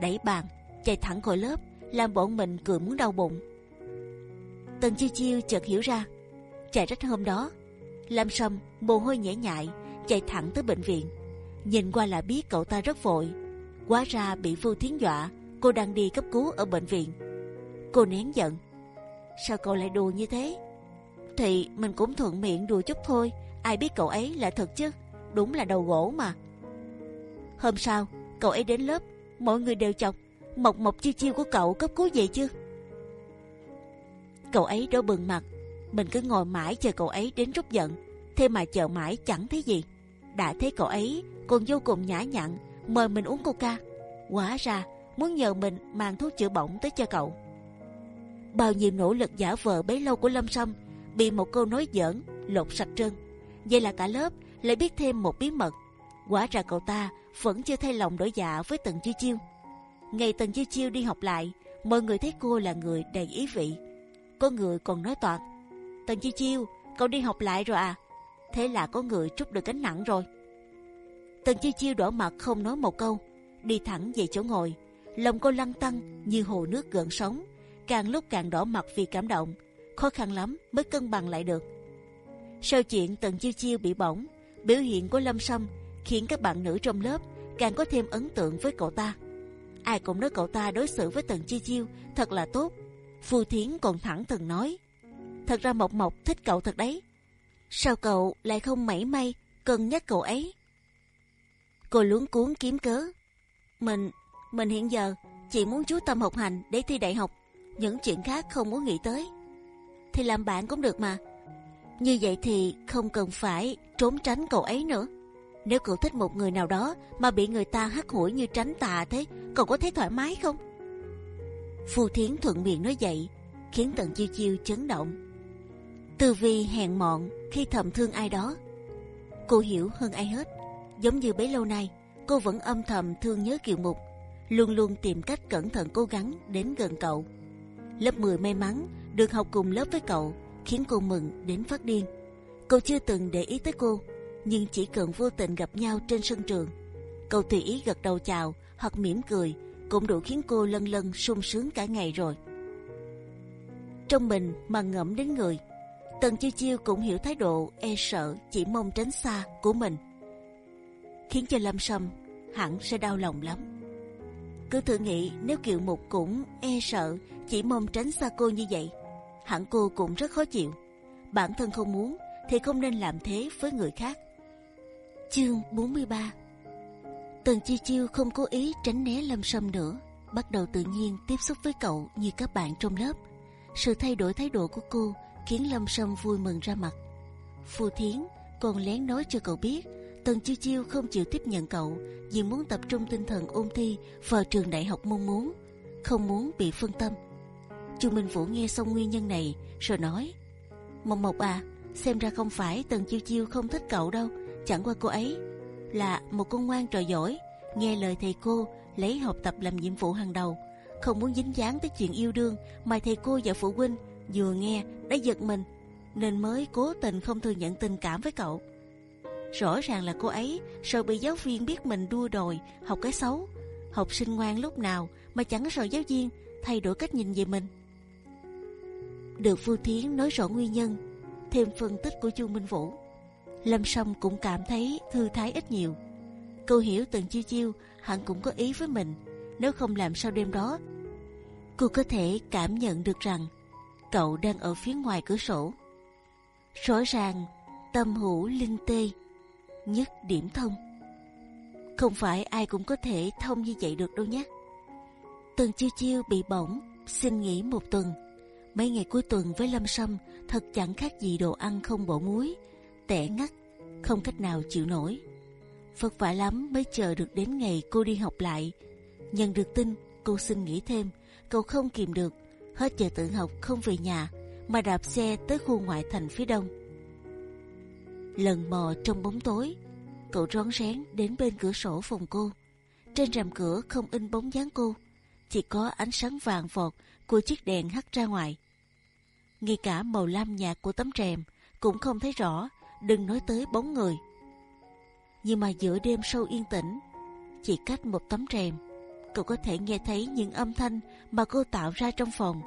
đẩy bàn chạy thẳng khỏi lớp, làm bọn mình cười muốn đau bụng. Tần chiêu chiêu chợt hiểu ra, chạy rách hôm đó, Lam Sâm mồ hôi nhễ nhại chạy thẳng tới bệnh viện. Nhìn qua là biết cậu ta rất vội, quá ra bị Vu Thiến dọa, cô đang đi cấp cứu ở bệnh viện. Cô nén giận, sao cậu lại đùa như thế? Thì mình cũng thuận miệng đùa chút thôi, ai biết cậu ấy là thật chứ? Đúng là đầu gỗ mà. Hôm sau, cậu ấy đến lớp, mọi người đều chọc, mộc mộc chiêu chiêu của cậu cấp cứu vậy chứ? Cậu ấy đỏ bừng mặt, mình cứ ngồi mãi chờ cậu ấy đến rút giận, thế mà chờ mãi chẳng thấy gì. đã thấy cậu ấy còn vô cùng nhã nhặn mời mình uống coca, quả ra muốn nhờ mình mang thuốc chữa bỏng tới cho cậu. Bao nhiêu nỗ lực giả vờ bấy lâu của Lâm Sâm bị một câu nói giỡn lột sạch trơn. Vậy là cả lớp lại biết thêm một bí mật. Quả ra cậu ta vẫn chưa thay lòng đổi dạ với Tần Chiêu Chiêu. Ngày Tần Chiêu Chiêu đi học lại, mọi người thấy cô là người đầy ý vị. Có người còn nói toạc, Tần Chiêu Chiêu, cậu đi học lại rồi à? Thế là có người trút được gánh nặng rồi. Tần Chiêu Chiêu đỏ mặt không nói một câu, đi thẳng về chỗ ngồi. Lòng cô lăn tăn như hồ nước gợn sóng, càng lúc càng đỏ mặt vì cảm động, khó khăn lắm mới cân bằng lại được. Sau chuyện Tần Chiêu Chiêu bị bỏng, biểu hiện của Lâm Sâm khiến các bạn nữ trong lớp càng có thêm ấn tượng với cậu ta. Ai cũng nói cậu ta đối xử với Tần Chiêu Chiêu thật là tốt. Phù Thiến còn thẳng thừng nói, thật ra Mộc Mộc thích cậu thật đấy. Sao cậu lại không mảy may cân nhắc cậu ấy? Cô luống cuốn kiếm cớ. Mình, mình hiện giờ chỉ muốn chú tâm học hành để thi đại học, những chuyện khác không muốn nghĩ tới. Thì làm bạn cũng được mà. Như vậy thì không cần phải trốn tránh cậu ấy nữa. Nếu cậu thích một người nào đó mà bị người ta hắt hủi như tránh tà thế, cậu có thấy thoải mái không? Phù Thiến thuận miệng nói vậy, khiến Tần Chiêu Chiêu chấn động. Từ vì hèn mọn khi thầm thương ai đó, cô hiểu hơn ai hết. Giống như bấy lâu nay, cô vẫn âm thầm thương nhớ Kiều Mục, luôn luôn tìm cách cẩn thận cố gắng đến gần cậu. Lớp 10 may mắn được học cùng lớp với cậu, khiến cô mừng đến phát điên. Cậu chưa từng để ý tới cô, nhưng chỉ cần vô tình gặp nhau trên sân trường, cậu tùy ý gật đầu chào hoặc mỉm cười cũng đủ khiến cô lân lân sung sướng cả ngày rồi. Trong mình mà ngẫm đến người, Tần Chiêu Chiêu cũng hiểu thái độ e sợ chỉ mong tránh xa của mình, khiến cho Lâm Sâm hẳn sẽ đau lòng lắm. Cứ thử nghĩ nếu Kiều Mục cũng e sợ chỉ mong tránh xa cô như vậy, hẳn cô cũng rất khó chịu. Bản thân không muốn thì không nên làm thế với người khác. Chương 43 Tần Chi Chiêu không cố ý tránh né Lâm Sâm nữa, bắt đầu tự nhiên tiếp xúc với cậu như các bạn trong lớp. Sự thay đổi thái độ của cô khiến Lâm Sâm vui mừng ra mặt. Phù Thiến còn lén nói cho cậu biết Tần Chiêu Chiêu không chịu tiếp nhận cậu vì muốn tập trung tinh thần ôn thi vào trường đại học mong muốn, không muốn bị phân tâm. Chu Minh Vũ nghe xong nguyên nhân này rồi nói: Mộc Mộc à, xem ra không phải Tần Chiêu Chiêu không thích cậu đâu, chẳng qua cô ấy là một con ngoan trò giỏi, nghe lời thầy cô, lấy học tập làm nhiệm vụ hàng đầu, không muốn dính dáng tới chuyện yêu đương mà thầy cô và phụ huynh vừa nghe đã giật mình, nên mới cố tình không thừa nhận tình cảm với cậu. Rõ ràng là cô ấy sợ bị giáo viên biết mình đua đòi học cái xấu, học sinh ngoan lúc nào mà chẳng sợ giáo viên thay đổi cách nhìn về mình. Được Phu Thiến nói rõ nguyên nhân, thêm phân tích của Chu Minh Vũ, Lâm Sâm cũng cảm thấy thư thái ít nhiều. Cô hiểu từng chiêu chiêu hẳn cũng có ý với mình, nếu không làm sao đêm đó cô có thể cảm nhận được rằng cậu đang ở phía ngoài cửa sổ. Rõ ràng tâm hữu linh tê, nhất điểm thông. Không phải ai cũng có thể thông như vậy được đâu nhé. Tần chiêu chiêu bị bỏng, xin nghỉ một tuần. Mấy ngày cuối tuần với Lâm Sâm thật chẳng khác gì đồ ăn không bổ muối, tẻ ngắt, không cách nào chịu nổi. Vất vả lắm mới chờ được đến ngày cô đi học lại. Nhận được tin cô xin nghỉ thêm, cậu không kìm được, hết giờ tự học không về nhà mà đạp xe tới khu ngoại thành phía đông. Lần mò trong bóng tối, cậu rón rén đến bên cửa sổ phòng cô. Trên rèm cửa không in bóng dáng cô, chỉ có ánh sáng vàng vọt của chiếc đèn hắt ra ngoài. Ngay cả màu lam nhạt của tấm rèm cũng không thấy rõ, đừng nói tới bóng người. Nhưng mà giữa đêm sâu yên tĩnh, chỉ cách một tấm rèm, cậu có thể nghe thấy những âm thanh mà cô tạo ra trong phòng.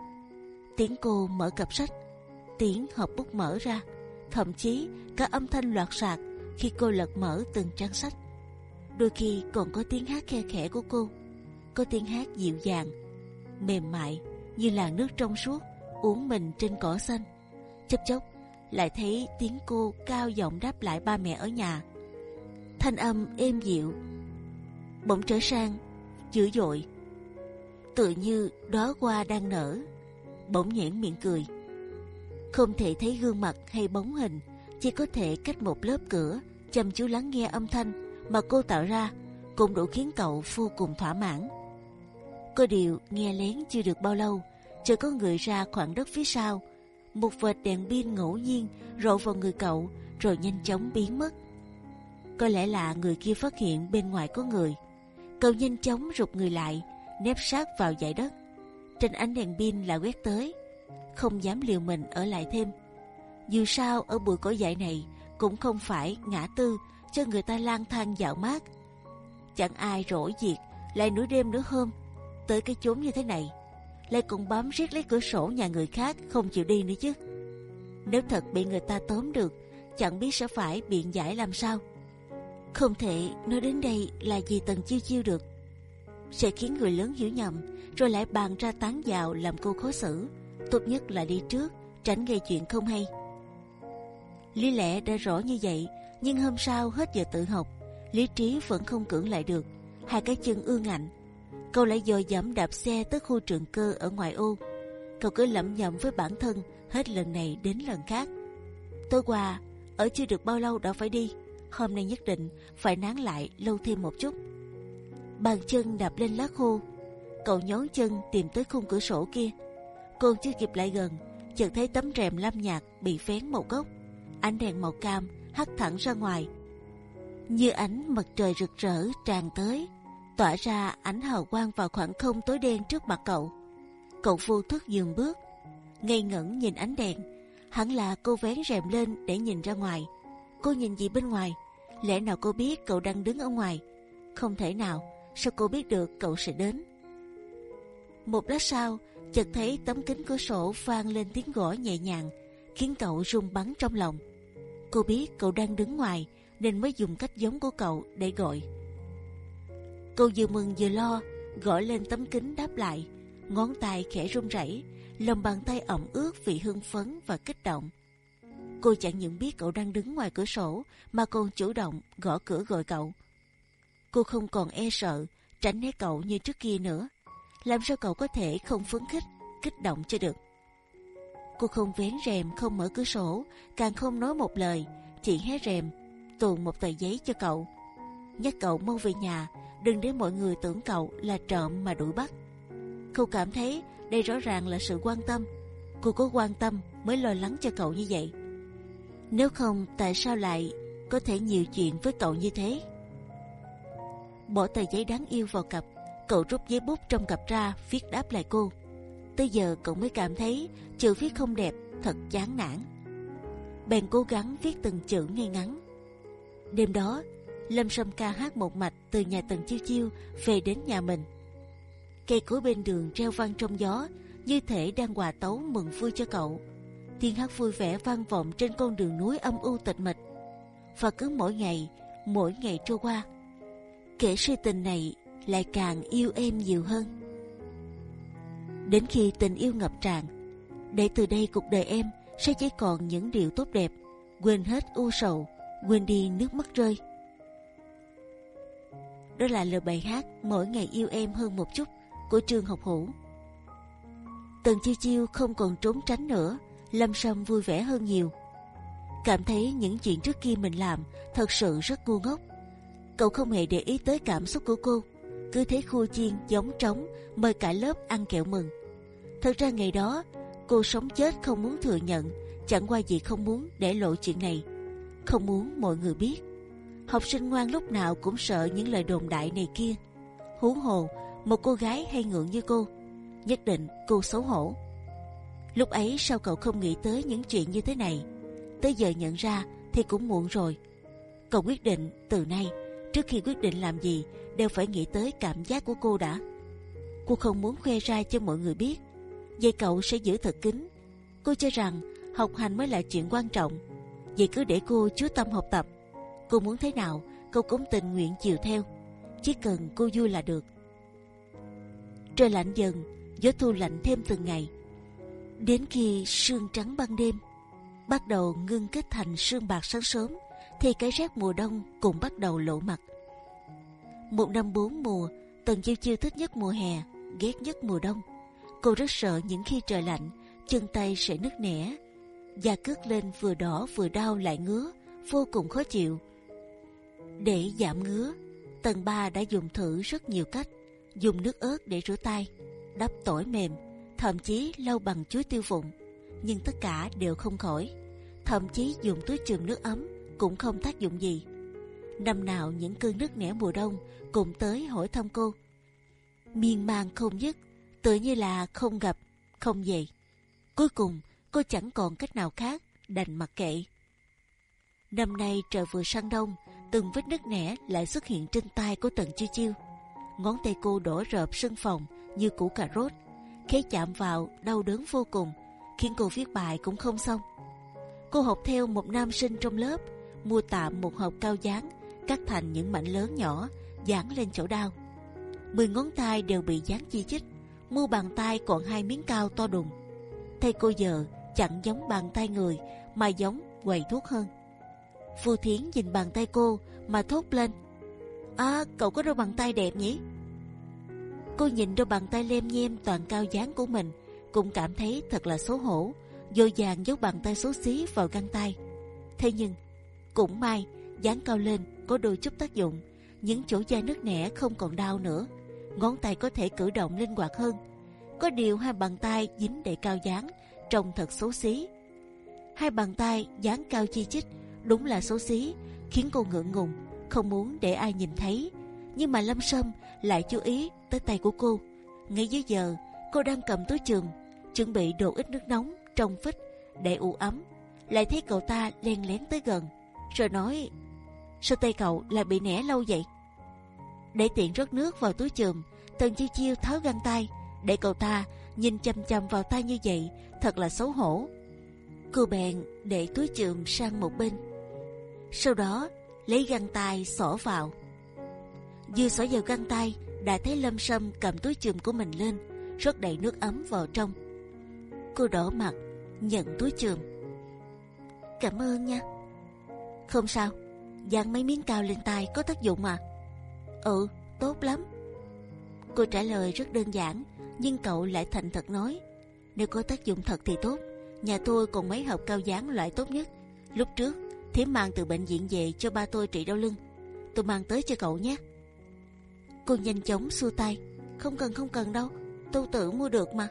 Tiếng cô mở cặp sách, tiếng hộp bút mở ra, thậm chí cả âm thanh loạt sạc khi cô lật mở từng trang sách. Đôi khi còn có tiếng hát khe khẽ của cô, có tiếng hát dịu dàng, mềm mại như làn nước trong suốt uống mình trên cỏ xanh. Chớp chốc lại thấy tiếng cô cao giọng đáp lại ba mẹ ở nhà. Thanh âm êm dịu, bỗng trở sang dữ dội, tự như đó hoa đang nở, bỗng nhẽn miệng cười. Không thể thấy gương mặt hay bóng hình, chỉ có thể cách một lớp cửa chăm chú lắng nghe âm thanh mà cô tạo ra cũng đủ khiến cậu vô cùng thỏa mãn. Có điều nghe lén chưa được bao lâu, chợt có người ra khoảng đất phía sau, một vệt đèn pin ngẫu nhiên rộ vào người cậu rồi nhanh chóng biến mất. Có lẽ là người kia phát hiện bên ngoài có người, cậu nhanh chóng rụt người lại, nép sát vào dãy đất. Trên ánh đèn pin là quét tới, không dám liều mình ở lại thêm. Dù sao ở bụi cỏ dại này cũng không phải ngã tư cho người ta lang thang dạo mát. Chẳng ai rỗi việc lại nửa đêm nửa hôm tới cái chốn như thế này, lại còn bám riết lấy cửa sổ nhà người khác không chịu đi nữa chứ. Nếu thật bị người ta tóm được, chẳng biết sẽ phải biện giải làm sao. Không thể nói đến đây là gì tần chiêu chiêu được, sẽ khiến người lớn hiểu nhầm, rồi lại bàn ra tán dạo làm cô khó xử. Tốt nhất là đi trước, tránh gây chuyện không hay. Lý lẽ đã rõ như vậy, nhưng hôm sau hết giờ tự học, lý trí vẫn không cưỡng lại được, hai cái chân ương ngạnh. Cậu lại dò dẫm đạp xe tới khu trường cơ ở ngoại ô. Cậu cứ lẩm nhẩm với bản thân hết lần này đến lần khác. Tối qua ở chưa được bao lâu đã phải đi, hôm nay nhất định phải nán lại lâu thêm một chút. Bàn chân đạp lên lá khô, cậu nhón chân tìm tới khung cửa sổ kia. Còn chưa kịp lại gần, chợt thấy tấm rèm lam nhạt bị phén một góc ánh đèn màu cam hắt thẳng ra ngoài như ánh mặt trời rực rỡ tràn tới tỏa ra ánh hào quang vào khoảng không tối đen trước mặt cậu. Cậu vô thức dừng bước, ngây ngẩn nhìn ánh đèn. Hẳn là cô vén rèm lên để nhìn ra ngoài. Cô nhìn gì bên ngoài? Lẽ nào cô biết cậu đang đứng ở ngoài? Không thể nào, sao cô biết được cậu sẽ đến? Một lát sau, chợt thấy tấm kính cửa sổ vang lên tiếng gõ nhẹ nhàng, khiến cậu run bắn trong lòng. Cô biết cậu đang đứng ngoài, nên mới dùng cách giống của cậu để gọi. Cô vừa mừng vừa lo gõ lên tấm kính đáp lại, ngón tay khẽ run rẩy, lòng bàn tay ẩm ướt vì hưng phấn và kích động. Cô chẳng những biết cậu đang đứng ngoài cửa sổ mà còn chủ động gõ cửa gọi cậu. Cô không còn e sợ tránh né cậu như trước kia nữa. Làm sao cậu có thể không phấn khích, kích động cho được? Cô không vén rèm, không mở cửa sổ, càng không nói một lời, chỉ hé rèm, tuồn một tờ giấy cho cậu. Nhắc cậu mau về nhà, đừng để mọi người tưởng cậu là trộm mà đuổi bắt. Cô cảm thấy đây rõ ràng là sự quan tâm. Cô có quan tâm mới lo lắng cho cậu như vậy. Nếu không, tại sao lại có thể nhiều chuyện với cậu như thế? bỏ tờ giấy đáng yêu vào cặp. Cậu rút giấy bút trong cặp ra, viết đáp lại cô. Tới giờ cậu mới cảm thấy chữ viết không đẹp, thật chán nản. Bèn cố gắng viết từng chữ ngay ngắn. Đêm đó, Lâm Sâm ca hát một mạch từ nhà Tần Chiêu Chiêu về đến nhà mình. Cây cối bên đường treo vang trong gió, như thể đang hòa tấu mừng vui cho cậu. Tiếng hát vui vẻ vang vọng trên con đường núi âm u tịch mịch. Và cứ mỗi ngày, mỗi ngày trôi qua, kẻ si tình này lại càng yêu em nhiều hơn. Đến khi tình yêu ngập tràn, để từ đây cuộc đời em sẽ chỉ còn những điều tốt đẹp, quên hết u sầu, quên đi nước mắt rơi. Đó là lời bài hát mỗi ngày yêu em hơn một chút của Trương Học Hữu. Tần Chiêu Chiêu không còn trốn tránh nữa, Lâm Sâm vui vẻ hơn nhiều. Cảm thấy những chuyện trước kia mình làm thật sự rất ngu ngốc. Cậu không hề để ý tới cảm xúc của cô, cứ thấy khu chiên giống trống mời cả lớp ăn kẹo mừng. Thật ra ngày đó cô sống chết không muốn thừa nhận, chẳng qua gì không muốn để lộ chuyện này, không muốn mọi người biết. Học sinh ngoan lúc nào cũng sợ những lời đồn đại này kia. Huống hồ một cô gái hay ngượng như cô, nhất định cô xấu hổ. Lúc ấy sao cậu không nghĩ tới những chuyện như thế này? Tới giờ nhận ra thì cũng muộn rồi. Cậu quyết định từ nay, trước khi quyết định làm gì, đều phải nghĩ tới cảm giác của cô đã. Cô không muốn khoe ra cho mọi người biết, vậy cậu sẽ giữ thật kín. Cô cho rằng học hành mới là chuyện quan trọng, vậy cứ để cô chú tâm học tập. Cô muốn thế nào, cô cũng tình nguyện chiều theo, chỉ cần cô vui là được. Trời lạnh dần, gió thu lạnh thêm từng ngày. Đến khi sương trắng ban đêm bắt đầu ngưng kết thành sương bạc sáng sớm, thì cái rét mùa đông cũng bắt đầu lộ mặt. Một năm bốn mùa, Tần Chiêu Chiêu thích nhất mùa hè, ghét nhất mùa đông. Cô rất sợ những khi trời lạnh, chân tay sẽ nứt nẻ, da cướp lên vừa đỏ vừa đau lại ngứa, vô cùng khó chịu. Để giảm ngứa, tầng Ba đã dùng thử rất nhiều cách, dùng nước ớt để rửa tay, đắp tỏi mềm, thậm chí lau bằng chuối tiêu vụn, nhưng tất cả đều không khỏi. Thậm chí dùng túi chườm nước ấm cũng không tác dụng gì. Năm nào những cơn nứt nẻ mùa đông cùng tới hỏi thăm cô, miên man không dứt, tự như là không gặp, không về. Cuối cùng cô chẳng còn cách nào khác, đành mặc kệ. Năm nay trời vừa sang đông, từng vết nứt nẻ lại xuất hiện trên tay của Tần Chiêu Chiêu. Ngón tay cô đổ rợp sưng phồng như củ cà rốt, khé chạm vào đau đớn vô cùng, khiến cô viết bài cũng không xong. Cô học theo một nam sinh trong lớp, mua tạm một hộp cao dán, cắt thành những mảnh lớn nhỏ, dán lên chỗ đau. Mười ngón tay đều bị dán chi chít, mu bàn tay còn hai miếng cao to đùng. thay cô giờ chẳng giống bàn tay người mà giống quầy thuốc hơn. Phu Thiến nhìn bàn tay cô mà thốt lên: À, cậu có đôi bàn tay đẹp nhỉ? Cô nhìn đôi bàn tay lem nhem toàn cao dáng của mình, cũng cảm thấy thật là xấu hổ, Vô dàng giấu bàn tay xấu xí vào găng tay. Thế nhưng cũng may dáng cao lên có đôi chút tác dụng, những chỗ da nứt nẻ không còn đau nữa, ngón tay có thể cử động linh hoạt hơn. Có điều hai bàn tay dính để cao dáng trông thật xấu xí. Hai bàn tay dáng cao chi chít đúng là xấu xí, khiến cô ngượng ngùng, không muốn để ai nhìn thấy. Nhưng mà Lâm Sâm lại chú ý tới tay của cô. Ngay dưới giờ, cô đang cầm túi trường, chuẩn bị đổ ít nước nóng trong phích để ủ ấm. Lại thấy cậu ta len lén tới gần, rồi nói: sao tay cậu lại bị nẻ lâu vậy? Để tiện rót nước vào túi chườm, Tần Chiêu Chiêu tháo găng tay, để cậu ta nhìn chăm chăm vào tay như vậy, thật là xấu hổ. Cô bèn để túi chườm sang một bên, sau đó lấy găng tay xỏ vào. Vừa xỏ vào găng tay, đã thấy Lâm Sâm cầm túi chườm của mình lên, rót đầy nước ấm vào trong. Cô đỏ mặt, nhận túi chườm. Cảm ơn nha. Không sao, dán mấy miếng cao lên tay có tác dụng mà. Ừ, tốt lắm. Cô trả lời rất đơn giản, nhưng cậu lại thành thật nói, nếu có tác dụng thật thì tốt. Nhà tôi còn mấy hộp cao dán loại tốt nhất. Lúc trước, thím mang từ bệnh viện về cho ba tôi trị đau lưng. Tôi mang tới cho cậu nhé. Cô nhanh chóng xua tay, không cần không cần đâu, tôi tự mua được mà.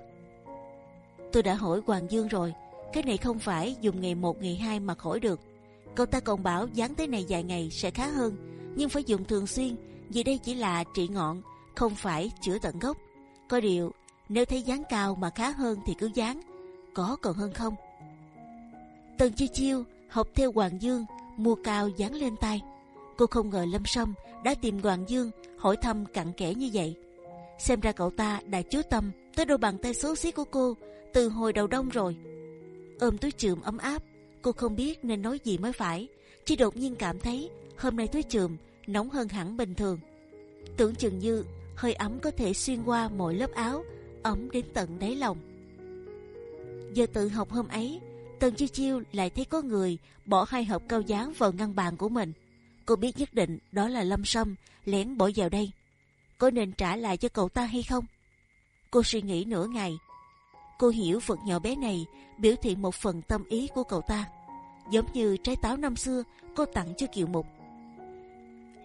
Tôi đã hỏi Hoàng Dương rồi, cái này không phải dùng ngày một ngày hai mà khỏi được. Cậu ta còn bảo dán tới này vài ngày sẽ khá hơn, nhưng phải dùng thường xuyên, vì đây chỉ là trị ngọn, không phải chữa tận gốc. Có điều nếu thấy dán cao mà khá hơn thì cứ dán, có còn hơn không? Tần Chi Chiêu học theo Hoàng Dương mua cao dán lên tay. Cô không ngờ Lâm Sâm đã tìm Hoàng Dương hỏi thăm cặn kẽ như vậy. Xem ra cậu ta đã chú tâm tới đôi bàn tay xấu xí của cô từ hồi đầu đông rồi. Ôm túi chườm ấm áp, cô không biết nên nói gì mới phải. Chỉ đột nhiên cảm thấy hôm nay túi chườm nóng hơn hẳn bình thường. Tưởng chừng như hơi ấm có thể xuyên qua mọi lớp áo, ấm đến tận đáy lòng. Giờ tự học hôm ấy, Tần Chiêu Chiêu lại thấy có người bỏ hai hộp cao dán vào ngăn bàn của mình. Cô biết nhất định đó là Lâm Sâm lén bỏ vào đây. Có nên trả lại cho cậu ta hay không? Cô suy nghĩ nửa ngày. Cô hiểu vật nhỏ bé này biểu thị một phần tâm ý của cậu ta, giống như trái táo năm xưa cô tặng cho Kiều Mục.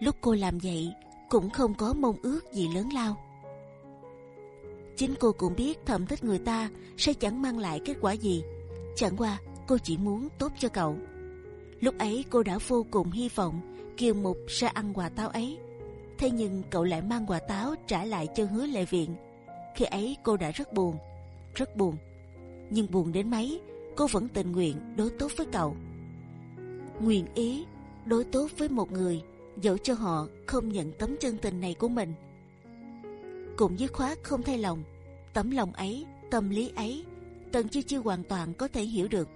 Lúc cô làm vậy cũng không có mong ước gì lớn lao. Chính cô cũng biết thầm thích người ta sẽ chẳng mang lại kết quả gì. Chẳng qua cô chỉ muốn tốt cho cậu. Lúc ấy cô đã vô cùng hy vọng Kiều Mục sẽ ăn quà táo ấy. Thế nhưng cậu lại mang quà táo trả lại cho hứa lệ viện. Khi ấy cô đã rất buồn, rất buồn. Nhưng buồn đến mấy, cô vẫn tình nguyện đối tốt với cậu. Nguyện ý đối tốt với một người, dẫu cho họ không nhận tấm chân tình này của mình. Cũng dứt khoát không thay lòng, tấm lòng ấy, tâm lý ấy, tần chưa chưa hoàn toàn có thể hiểu được.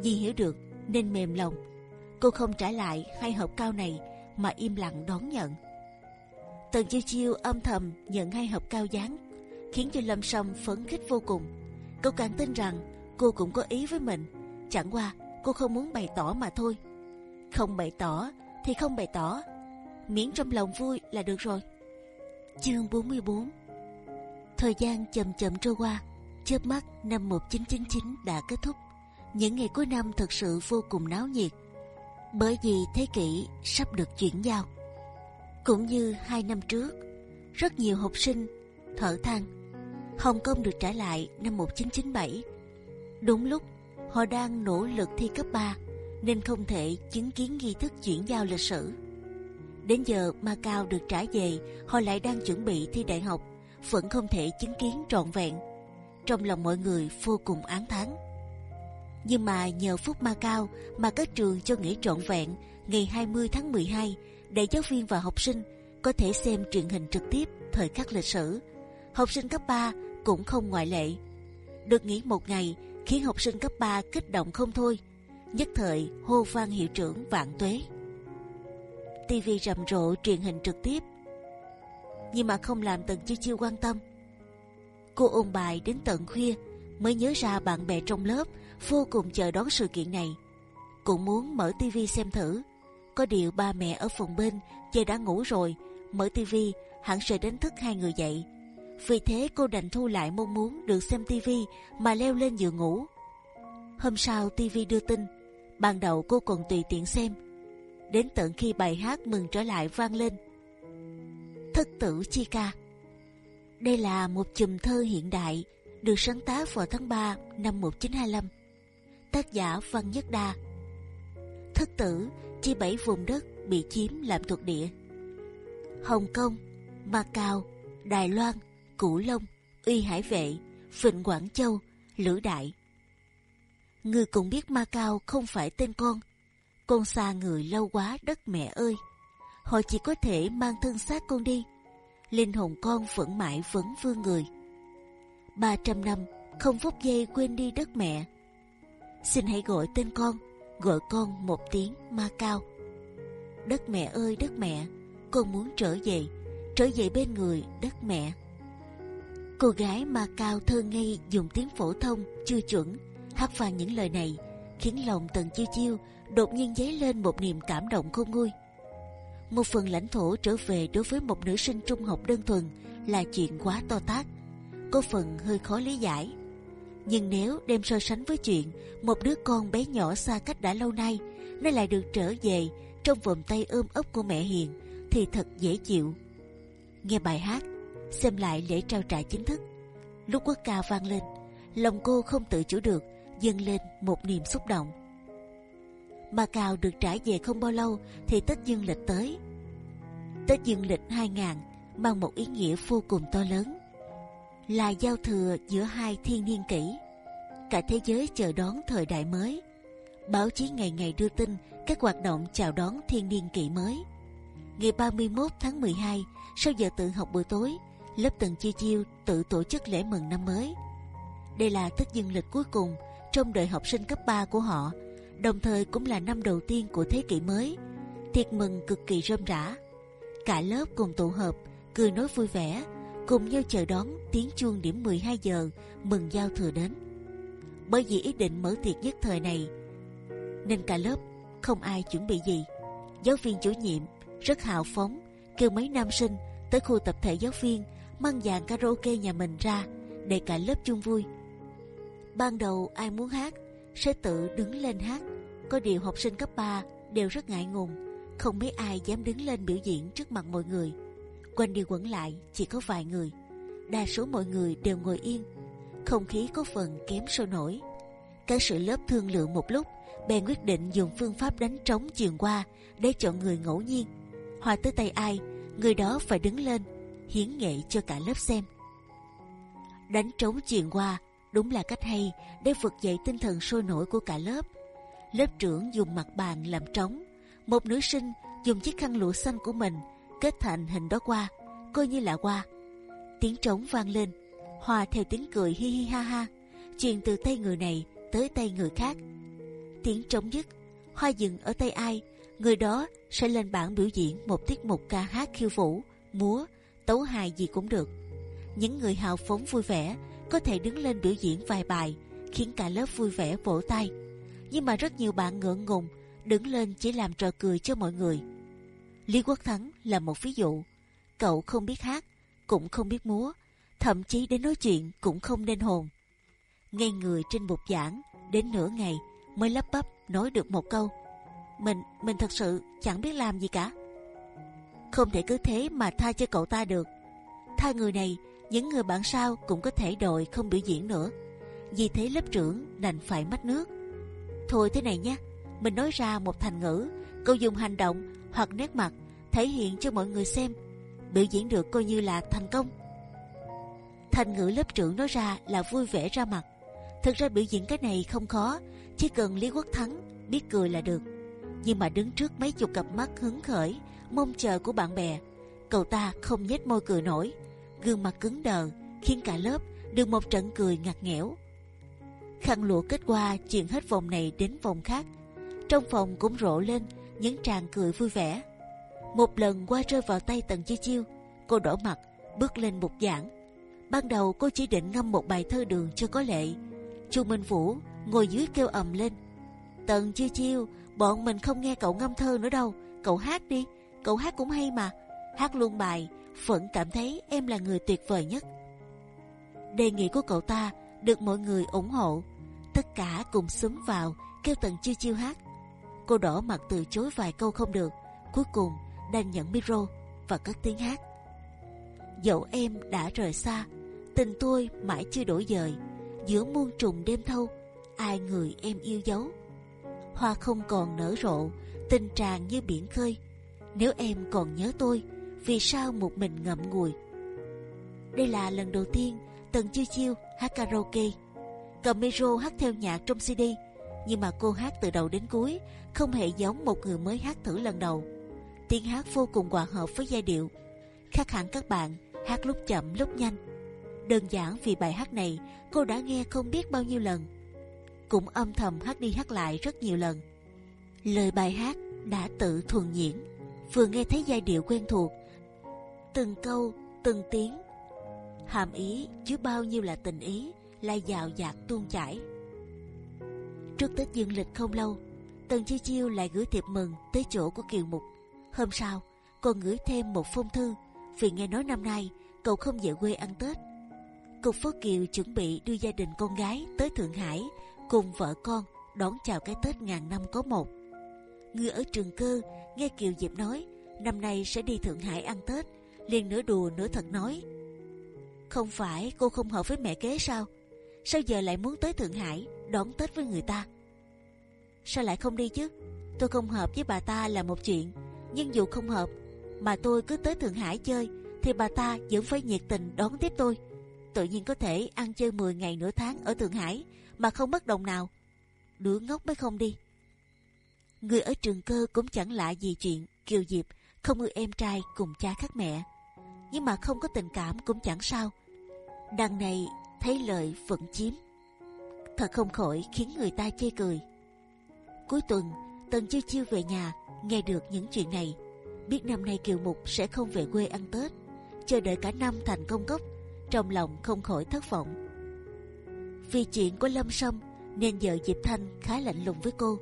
Di hiểu được nên mềm lòng. Cô không trả lại hai hộp cao này mà im lặng đón nhận. Tần chiêu chiêu âm thầm nhận hai hộp cao dán, khiến cho Lâm Sâm phấn khích vô cùng. Cô càng tin rằng cô cũng có ý với mình, chẳng qua cô không muốn bày tỏ mà thôi. Không bày tỏ thì không bày tỏ, miễn trong lòng vui là được rồi. Chương 44 Thời gian chậm chậm trôi qua, chớp mắt năm 1999 đã kết thúc. Những ngày cuối năm thực sự vô cùng náo nhiệt, bởi vì thế kỷ sắp được chuyển giao. Cũng như hai năm trước, rất nhiều học sinh thở than Hồng Kông được trả lại năm 1997. Đúng lúc họ đang nỗ lực thi cấp 3 nên không thể chứng kiến nghi thức chuyển giao lịch sử. Đến giờ Macau được trả về, họ lại đang chuẩn bị thi đại học, vẫn không thể chứng kiến trọn vẹn. Trong lòng mọi người vô cùng án thán. Nhưng mà nhờ phúc ma cao mà các trường cho nghỉ trọn vẹn ngày 20 tháng 12 để giáo viên và học sinh có thể xem truyền hình trực tiếp thời khắc lịch sử. Học sinh cấp 3 cũng không ngoại lệ. Được nghỉ một ngày khiến học sinh cấp 3 kích động không thôi. Nhất thời hô vang hiệu trưởng vạn tuế. TV rầm rộ truyền hình trực tiếp, nhưng mà không làm Tần Chiêu Chiêu quan tâm. Cô ôn bài đến tận khuya mới nhớ ra bạn bè trong lớp vô cùng chờ đón sự kiện này, cũng muốn mở tivi xem thử. Có điều ba mẹ ở phòng bên giờ đã ngủ rồi, mở tivi hẳn sẽ đánh thức hai người dậy. Vì thế cô đành thu lại mong muốn được xem tivi mà leo lên giường ngủ. Hôm sau tivi đưa tin, ban đầu cô còn tùy tiện xem, đến tận khi bài hát mừng trở lại vang lên. Thất tử chi ca. Đây là một chùm thơ hiện đại được sáng tác vào tháng 3 năm 1925. Tác giả Văn Nhất Đa. Thất tử chi bảy vùng đất bị chiếm làm thuộc địa. Hồng Kông, Macau, Đài Loan, Cửu Long, Uy Hải Vệ, Phịnh Quảng Châu, Lữ Đại. Người cũng biết Macau không phải tên con, con xa người lâu quá đất mẹ ơi. Họ chỉ có thể mang thân xác con đi, linh hồn con vẫn mãi vẫn vương người. 300 năm không phút giây quên đi đất mẹ. Xin hãy gọi tên con, gọi con một tiếng ma cao. Đất mẹ ơi đất mẹ, con muốn trở về, trở về bên người đất mẹ. Cô gái ma cao thơ ngây dùng tiếng phổ thông chưa chuẩn hát vang những lời này khiến lòng tần chiêu chiêu đột nhiên dấy lên một niềm cảm động không nguôi. Một phần lãnh thổ trở về đối với một nữ sinh trung học đơn thuần là chuyện quá to tát, có phần hơi khó lý giải. Nhưng nếu đem so sánh với chuyện một đứa con bé nhỏ xa cách đã lâu nay, nó lại được trở về trong vòng tay ôm ấp của mẹ hiền, thì thật dễ chịu. Nghe bài hát, xem lại lễ trao trả chính thức, lúc quốc ca vang lên, lòng cô không tự chủ được dâng lên một niềm xúc động. Mà Cào được trả về không bao lâu thì Tết Dương lịch tới. Tết Dương lịch 2000 mang một ý nghĩa vô cùng to lớn, là giao thừa giữa hai thiên niên kỷ. Cả thế giới chờ đón thời đại mới. Báo chí ngày ngày đưa tin các hoạt động chào đón thiên niên kỷ mới. Ngày 31 tháng 12, sau giờ tự học buổi tối, lớp Tần chi Chiêu tự tổ chức lễ mừng năm mới. Đây là Tết Dương lịch cuối cùng trong đời học sinh cấp 3 của họ, đồng thời cũng là năm đầu tiên của thế kỷ mới. Tiệc mừng cực kỳ rôm rã. Cả lớp cùng tụ họp, cười nói vui vẻ, cùng nhau chờ đón tiếng chuông điểm 12 giờ mừng giao thừa đến. Bởi vì ý định mở tiệc nhất thời này, nên cả lớp không ai chuẩn bị gì. Giáo viên chủ nhiệm rất hào phóng kêu mấy nam sinh tới khu tập thể giáo viên mang dàn karaoke nhà mình ra để cả lớp chung vui. Ban đầu ai muốn hát sẽ tự đứng lên hát. Có điều học sinh cấp 3 đều rất ngại ngùng, không mấy ai dám đứng lên biểu diễn trước mặt mọi người. Quanh đi quẩn lại chỉ có vài người, đa số mọi người đều ngồi yên. Không khí có phần kém sôi nổi. Các sự lớp thương lượng một lúc, bèn quyết định dùng phương pháp đánh trống truyền qua để chọn người ngẫu nhiên. Hòa tới tay ai, người đó phải đứng lên hiến nghệ cho cả lớp xem. Đánh trống truyền qua đúng là cách hay để vực dậy tinh thần sôi nổi của cả lớp. Lớp trưởng dùng mặt bàn làm trống, một nữ sinh dùng chiếc khăn lụa xanh của mình kết thành hình đó qua, coi như là qua. Tiếng trống vang lên, hòa theo tiếng cười hi hi ha ha, truyền từ tay người này tới tay người khác. Tiếng trống dứt, hoa dừng ở tay ai, người đó sẽ lên bảng biểu diễn một tiết mục ca hát khiêu vũ, múa, tấu hài gì cũng được. Những người hào phóng vui vẻ có thể đứng lên biểu diễn vài bài, khiến cả lớp vui vẻ vỗ tay. Nhưng mà rất nhiều bạn ngượng ngùng đứng lên chỉ làm trò cười cho mọi người. Lý Quốc Thắng là một ví dụ. Cậu không biết hát, cũng không biết múa, thậm chí đến nói chuyện cũng không nên hồn. Ngay người trên bục giảng đến nửa ngày mới lắp bắp nói được một câu. Mình, mình thật sự chẳng biết làm gì cả. Không thể cứ thế mà tha cho cậu ta được. Tha người này, những người bạn sau cũng có thể đội không biểu diễn nữa. Vì thế lớp trưởng đành phải mất nước. Thôi thế này nhé, mình nói ra một thành ngữ, cậu dùng hành động hoặc nét mặt thể hiện cho mọi người xem. Biểu diễn được coi như là thành công. Thành ngữ lớp trưởng nói ra là vui vẻ ra mặt. Thực ra biểu diễn cái này không khó, chỉ cần Lý Quốc Thắng biết cười là được. Nhưng mà đứng trước mấy chục cặp mắt hứng khởi, mong chờ của bạn bè, cậu ta không nhếch môi cười nổi, gương mặt cứng đờ, khiến cả lớp được một trận cười ngặt nghẽo. Khăn lụa kết qua chuyển hết vòng này đến vòng khác, trong phòng cũng rộ lên những tràng cười vui vẻ. Một lần qua rơi vào tay Tần Chi Chiêu, cô đỏ mặt bước lên bục giảng. Ban đầu cô chỉ định ngâm một bài thơ đường cho có lệ. Chu Minh Vũ ngồi dưới kêu ầm lên. Tần Chi Chiêu, bọn mình không nghe cậu ngâm thơ nữa đâu, cậu hát đi, cậu hát cũng hay mà. Hát luôn bài, Phận cảm thấy em là người tuyệt vời nhất. Đề nghị của cậu ta được mọi người ủng hộ, tất cả cùng xúm vào kêu Tần Chi Chiêu hát. Cô đỏ mặt từ chối vài câu không được, cuối cùng đành nhận micro và cất tiếng hát. Dẫu em đã rời xa, tình tôi mãi chưa đổi dời. Giữa muôn trùng đêm thâu, ai người em yêu dấu. Hoa không còn nở rộ, tình tràn như biển khơi. Nếu em còn nhớ tôi, vì sao một mình ngậm ngùi. Đây là lần đầu tiên Tần Chiêu Chiêu hát karaoke, cầm micro hát theo nhạc trong CD, nhưng mà cô hát từ đầu đến cuối không hề giống một người mới hát thử lần đầu. Tiếng hát vô cùng hòa hợp với giai điệu, khác hẳn các bạn hát lúc chậm lúc nhanh. Đơn giản vì bài hát này cô đã nghe không biết bao nhiêu lần, cũng âm thầm hát đi hát lại rất nhiều lần. Lời bài hát đã tự thuần diễn, vừa nghe thấy giai điệu quen thuộc từng câu từng tiếng hàm ý chứa bao nhiêu là tình ý lại dạo dạt tuôn chảy trước tết dương lịch không lâu, tần chiêu chiêu lại gửi thiệp mừng tới chỗ của kiều mục. Hôm sau còn gửi thêm một phong thư, vì nghe nói năm nay cậu không về quê ăn tết. Cục phó kiều chuẩn bị đưa gia đình con gái tới thượng hải cùng vợ con đón chào cái tết ngàn năm có một. Người ở trường cơ nghe kiều diệp nói năm nay sẽ đi thượng hải ăn tết, liền nửa đùa nửa thật nói, không phải cô không hợp với mẹ kế sao? Sao giờ lại muốn tới thượng hải? Đón tết với người ta sao lại không đi chứ tôi không hợp với bà ta là một chuyện nhưng dù không hợp, mà tôi cứ tới Thượng Hải chơi, thì bà ta vẫn phải nhiệt tình đón tiếp tôi. Tự nhiên có thể ăn chơi 10 ngày nửa tháng ở Thượng Hải, mà không mất đồng nào. Đứa ngốc mới không đi. Người ở trường cơ cũng chẳng lạ gì chuyện Kiều Diệp không ưa em trai cùng cha khác mẹ. Nhưng mà không có tình cảm cũng chẳng sao. Đằng này thấy lợi vẫn chiếm. Thật không khỏi khiến người ta chê cười. Cuối tuần, Tần Chiêu Chiêu về nhà, nghe được những chuyện này. Biết năm nay Kiều Mục sẽ không về quê ăn Tết. Chờ đợi cả năm thành công cốc, trong lòng không khỏi thất vọng. Vì chuyện của Lâm Sâm nên vợ Diệp Thanh khá lạnh lùng với cô,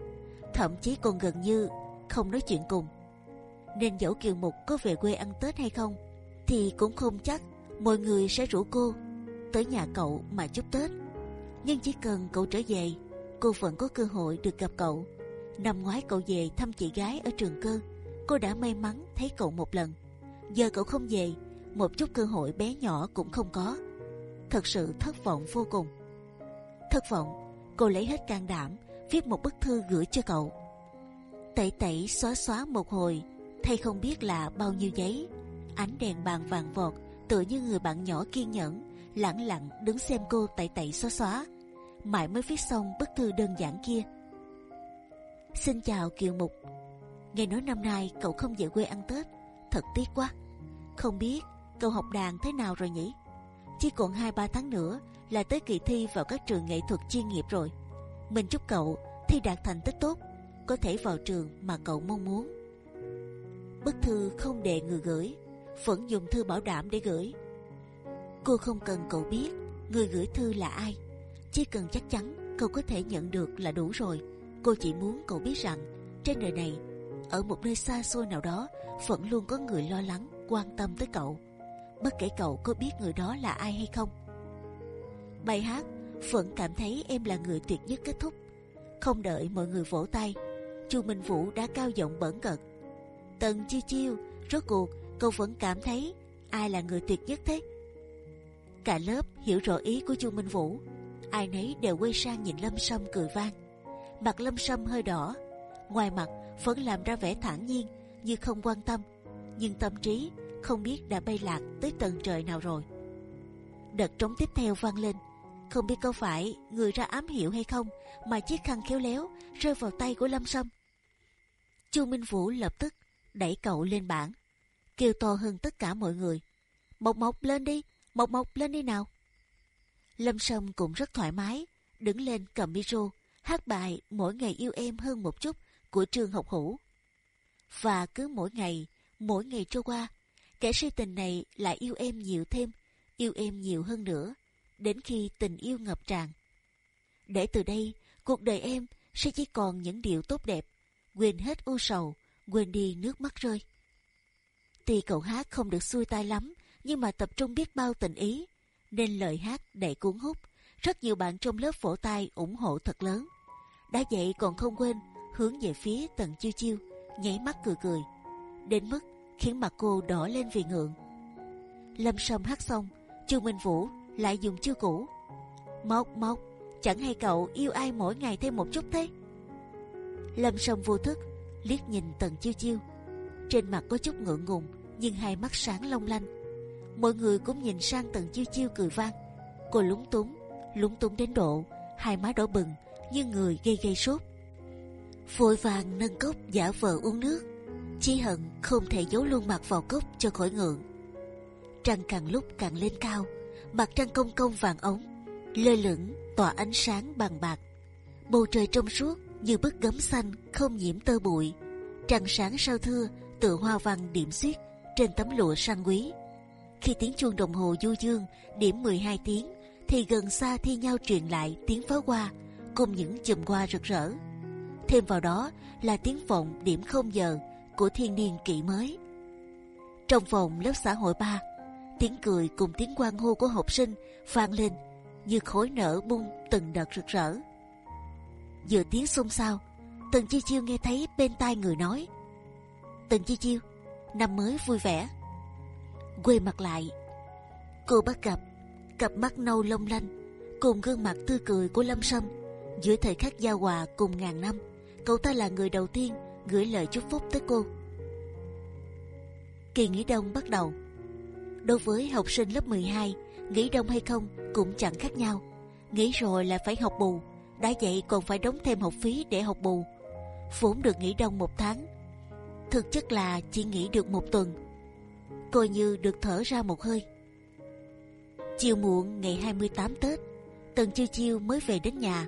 thậm chí còn gần như không nói chuyện cùng. Nên dẫu Kiều Mục có về quê ăn Tết hay không, thì cũng không chắc mọi người sẽ rủ cô tới nhà cậu mà chúc Tết. Nhưng chỉ cần cậu trở về, cô vẫn có cơ hội được gặp cậu. Năm ngoái cậu về thăm chị gái ở trường cơ, cô đã may mắn thấy cậu một lần. Giờ cậu không về, một chút cơ hội bé nhỏ cũng không có. Thật sự thất vọng vô cùng. Thất vọng, cô lấy hết can đảm viết một bức thư gửi cho cậu. Tẩy tẩy xóa xóa một hồi, thay không biết là bao nhiêu giấy. Ánh đèn bàn vàng vọt, tựa như người bạn nhỏ kiên nhẫn, lặng lặng đứng xem cô tẩy tẩy xóa xóa, mãi mới viết xong bức thư đơn giản kia. Xin chào Kiều Mục, nghe nói năm nay cậu không về quê ăn Tết, thật tiếc quá. Không biết cậu học đàn thế nào rồi nhỉ? Chỉ còn hai ba tháng nữa là tới kỳ thi vào các trường nghệ thuật chuyên nghiệp rồi. Mình chúc cậu thi đạt thành tích tốt, có thể vào trường mà cậu mong muốn. Bức thư không để người gửi, vẫn dùng thư bảo đảm để gửi. Cô không cần cậu biết người gửi thư là ai, chỉ cần chắc chắn cậu có thể nhận được là đủ rồi. Cô chỉ muốn cậu biết rằng trên đời này, ở một nơi xa xôi nào đó, vẫn luôn có người lo lắng, quan tâm tới cậu. Bất kể cậu có biết người đó là ai hay không. Bài hát vẫn cảm thấy em là người tuyệt nhất kết thúc. Không đợi mọi người vỗ tay, Chu Minh Vũ đã cao giọng bẩn cợt. Tần chiêu chiêu, rốt cuộc cậu vẫn cảm thấy ai là người tuyệt nhất thế? Cả lớp hiểu rõ ý của Chu Minh Vũ, ai nấy đều quay sang nhìn Lâm Sâm cười vang. Mặt Lâm Sâm hơi đỏ, ngoài mặt vẫn làm ra vẻ thản nhiên như không quan tâm, nhưng tâm trí không biết đã bay lạc tới tầng trời nào rồi. Đợt trống tiếp theo vang lên, không biết có phải người ra ám hiệu hay không mà chiếc khăn khéo léo rơi vào tay của Lâm Sâm. Chu Minh Vũ lập tức đẩy cậu lên bảng, kêu to hơn tất cả mọi người. Mộc Mộc lên đi, Mộc Mộc lên đi nào. Lâm Sâm cũng rất thoải mái, đứng lên cầm micro, hát bài mỗi ngày yêu em hơn một chút của trường học hữu. Và cứ mỗi ngày, mỗi ngày trôi qua, kẻ si tình này lại yêu em nhiều thêm, yêu em nhiều hơn nữa, đến khi tình yêu ngập tràn. Để từ đây, cuộc đời em sẽ chỉ còn những điều tốt đẹp, quên hết u sầu, quên đi nước mắt rơi. Tuy cậu hát không được xuôi tai lắm, nhưng mà tập trung biết bao tình ý, nên lời hát đầy cuốn hút. Rất nhiều bạn trong lớp vỗ tay ủng hộ thật lớn. Đã vậy còn không quên hướng về phía tần chiêu chiêu, nháy mắt cười cười, đến mức khiến mặt cô đỏ lên vì ngượng. Lâm Sâm hát xong, Chu Minh Vũ lại dùng chiêu cũ. Mộc Mộc, chẳng hay cậu yêu ai mỗi ngày thêm một chút thế? Lâm Sâm vô thức liếc nhìn tần chiêu chiêu, trên mặt có chút ngượng ngùng nhưng hai mắt sáng long lanh. Mọi người cũng nhìn sang tần chiêu chiêu cười vang. Cô lúng túng, lúng túng đến độ hai má đỏ bừng như người gây gây sốt. Vội vàng nâng cốc giả vờ uống nước, chỉ hận không thể giấu luôn mặt vào cốc cho khỏi ngượng. Trăng càng lúc càng lên cao, mặt trăng công công vàng ống, lơ lửng tỏa ánh sáng bằng bạc. Bầu trời trong suốt như bức gấm xanh không nhiễm tơ bụi. Trăng sáng sao thưa tựa hoa văn điểm xuyết trên tấm lụa sang quý. Khi tiếng chuông đồng hồ du dương điểm 12 tiếng, thì gần xa thi nhau truyền lại tiếng pháo hoa cùng những chùm hoa rực rỡ. Thêm vào đó là tiếng vọng điểm không giờ của thiên niên kỷ mới. Trong phòng lớp xã hội 3, tiếng cười cùng tiếng quan hô của học sinh vang lên như khối nở bung từng đợt rực rỡ. Giữa tiếng xôn xao, Tần Chi Chiêu nghe thấy bên tai người nói: Tần Chi Chiêu, năm mới vui vẻ. Quay mặt lại, cô bắt gặp cặp mắt nâu long lanh cùng gương mặt tươi cười của Lâm Sâm giữa thời khắc giao hòa cùng ngàn năm. Cậu ta là người đầu tiên gửi lời chúc phúc tới cô. Kỳ nghỉ đông bắt đầu. Đối với học sinh lớp 12, nghỉ đông hay không cũng chẳng khác nhau. Nghỉ rồi là phải học bù, đã vậy còn phải đóng thêm học phí để học bù. Vốn được nghỉ đông một tháng, thực chất là chỉ nghỉ được một tuần, coi như được thở ra một hơi. Chiều muộn ngày 28 Tết, Tần chiêu chiêu mới về đến nhà.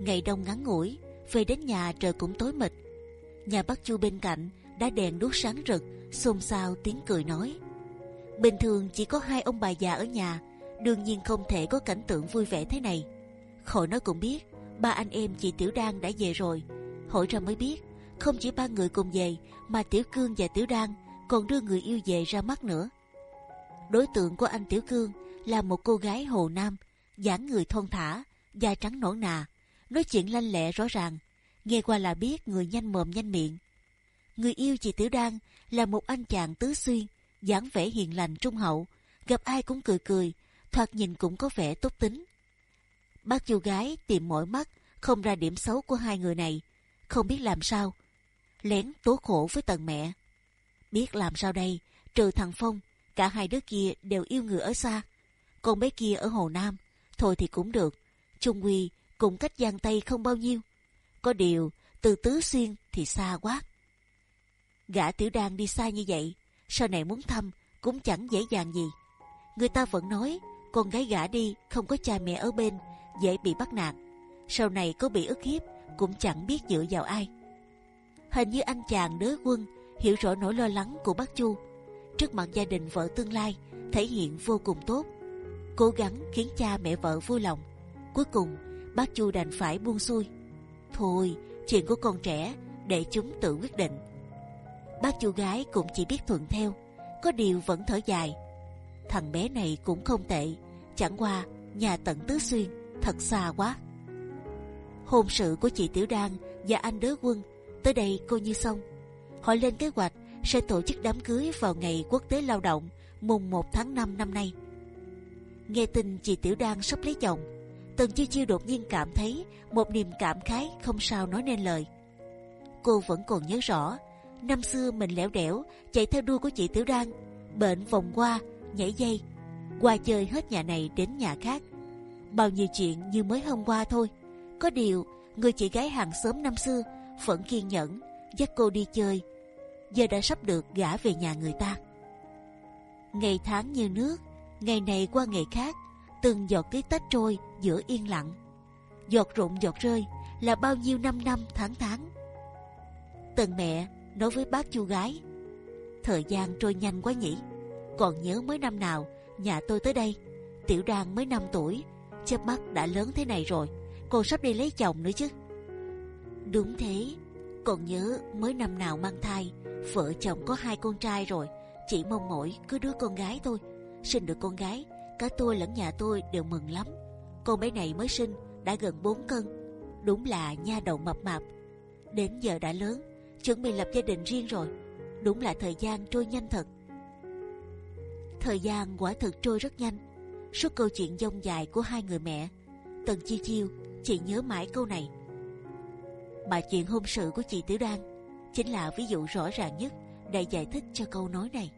Ngày đông ngắn ngủi, về đến nhà trời cũng tối mịt. Nhà bác Chu bên cạnh đã đèn đuốc sáng rực, xôn xao tiếng cười nói. Bình thường chỉ có hai ông bà già ở nhà, đương nhiên không thể có cảnh tượng vui vẻ thế này. Khỏi nói cũng biết, ba anh em chị Tiểu Đan đã về rồi. Hỏi ra mới biết, không chỉ ba người cùng về, mà Tiểu Cương và Tiểu Đan còn đưa người yêu về ra mắt nữa. Đối tượng của anh Tiểu Cương là một cô gái Hồ Nam, dáng người thon thả, da trắng nõn nà, nói chuyện lanh lẹ rõ ràng, nghe qua là biết người nhanh mồm nhanh miệng. Người yêu chị Tiểu Đan là một anh chàng tứ xuyên, dáng vẻ hiền lành trung hậu, gặp ai cũng cười cười, thoạt nhìn cũng có vẻ tốt tính. Bác chú gái tìm mỗi mắt không ra điểm xấu của hai người này, không biết làm sao, lén tố khổ với tần mẹ. Biết làm sao đây, trừ thằng Phong, cả hai đứa kia đều yêu người ở xa, còn bé kia ở Hồ Nam, thôi thì cũng được. Trung Quy cùng cách Giang Tây không bao nhiêu, có điều từ Tứ Xuyên thì xa quá. Gã Tiểu Đan đi xa như vậy, sau này muốn thăm cũng chẳng dễ dàng gì. Người ta vẫn nói con gái gã đi không có cha mẹ ở bên dễ bị bắt nạt. Sau này có bị ức hiếp cũng chẳng biết dựa vào ai. Hình như anh chàng đới quân hiểu rõ nỗi lo lắng của bác Chu trước mặt gia đình vợ tương lai thể hiện vô cùng tốt, cố gắng khiến cha mẹ vợ vui lòng. Cuối cùng bác Chu đành phải buông xuôi. Thôi, chuyện của con trẻ để chúng tự quyết định. Bác Chu gái cũng chỉ biết thuận theo, có điều vẫn thở dài. Thằng bé này cũng không tệ, chẳng qua nhà tận tứ xuyên thật xa quá. Hôn sự của chị Tiểu Đan và anh Đới Quân tới đây coi như xong. Họ lên kế hoạch sẽ tổ chức đám cưới vào ngày quốc tế lao động mùng 1 tháng 5 năm nay. Nghe tin chị Tiểu Đan sắp lấy chồng, Tần Chiêu Chiêu đột nhiên cảm thấy một niềm cảm khái không sao nói nên lời. Cô vẫn còn nhớ rõ năm xưa mình lẻo đẻo chạy theo đua của chị Tiểu Đan, bệnh vòng qua nhảy dây, qua chơi hết nhà này đến nhà khác. Bao nhiêu chuyện như mới hôm qua thôi. Có điều người chị gái hàng xóm năm xưa vẫn kiên nhẫn dắt cô đi chơi. Giờ đã sắp được gả về nhà người ta. Ngày tháng như nước, ngày này qua ngày khác, từng giọt tí tách trôi giữa yên lặng. Giọt rụng giọt rơi là bao nhiêu năm năm tháng tháng. Tần mẹ nói với bác chu gái, thời gian trôi nhanh quá nhỉ. Còn nhớ mới năm nào nhà tôi tới đây, tiểu đan mới 5 tuổi, chớp mắt đã lớn thế này rồi, còn sắp đi lấy chồng nữa chứ. Đúng thế, còn nhớ mới năm nào mang thai, vợ chồng có hai con trai rồi, chỉ mong mỏi cứ đứa con gái thôi. Sinh được con gái, cả tôi lẫn nhà tôi đều mừng lắm. Con bé này mới sinh đã gần 4 cân, đúng là nha đầu mập mạp. Đến giờ đã lớn, chuẩn bị lập gia đình riêng rồi. Đúng là thời gian trôi nhanh thật. Thời gian quả thực trôi rất nhanh. Suốt câu chuyện dông dài của hai người mẹ, Tần Chi Chiêu chỉ nhớ mãi câu này. Bà chuyện hôn sự của chị Tiểu Đan chính là ví dụ rõ ràng nhất để giải thích cho câu nói này.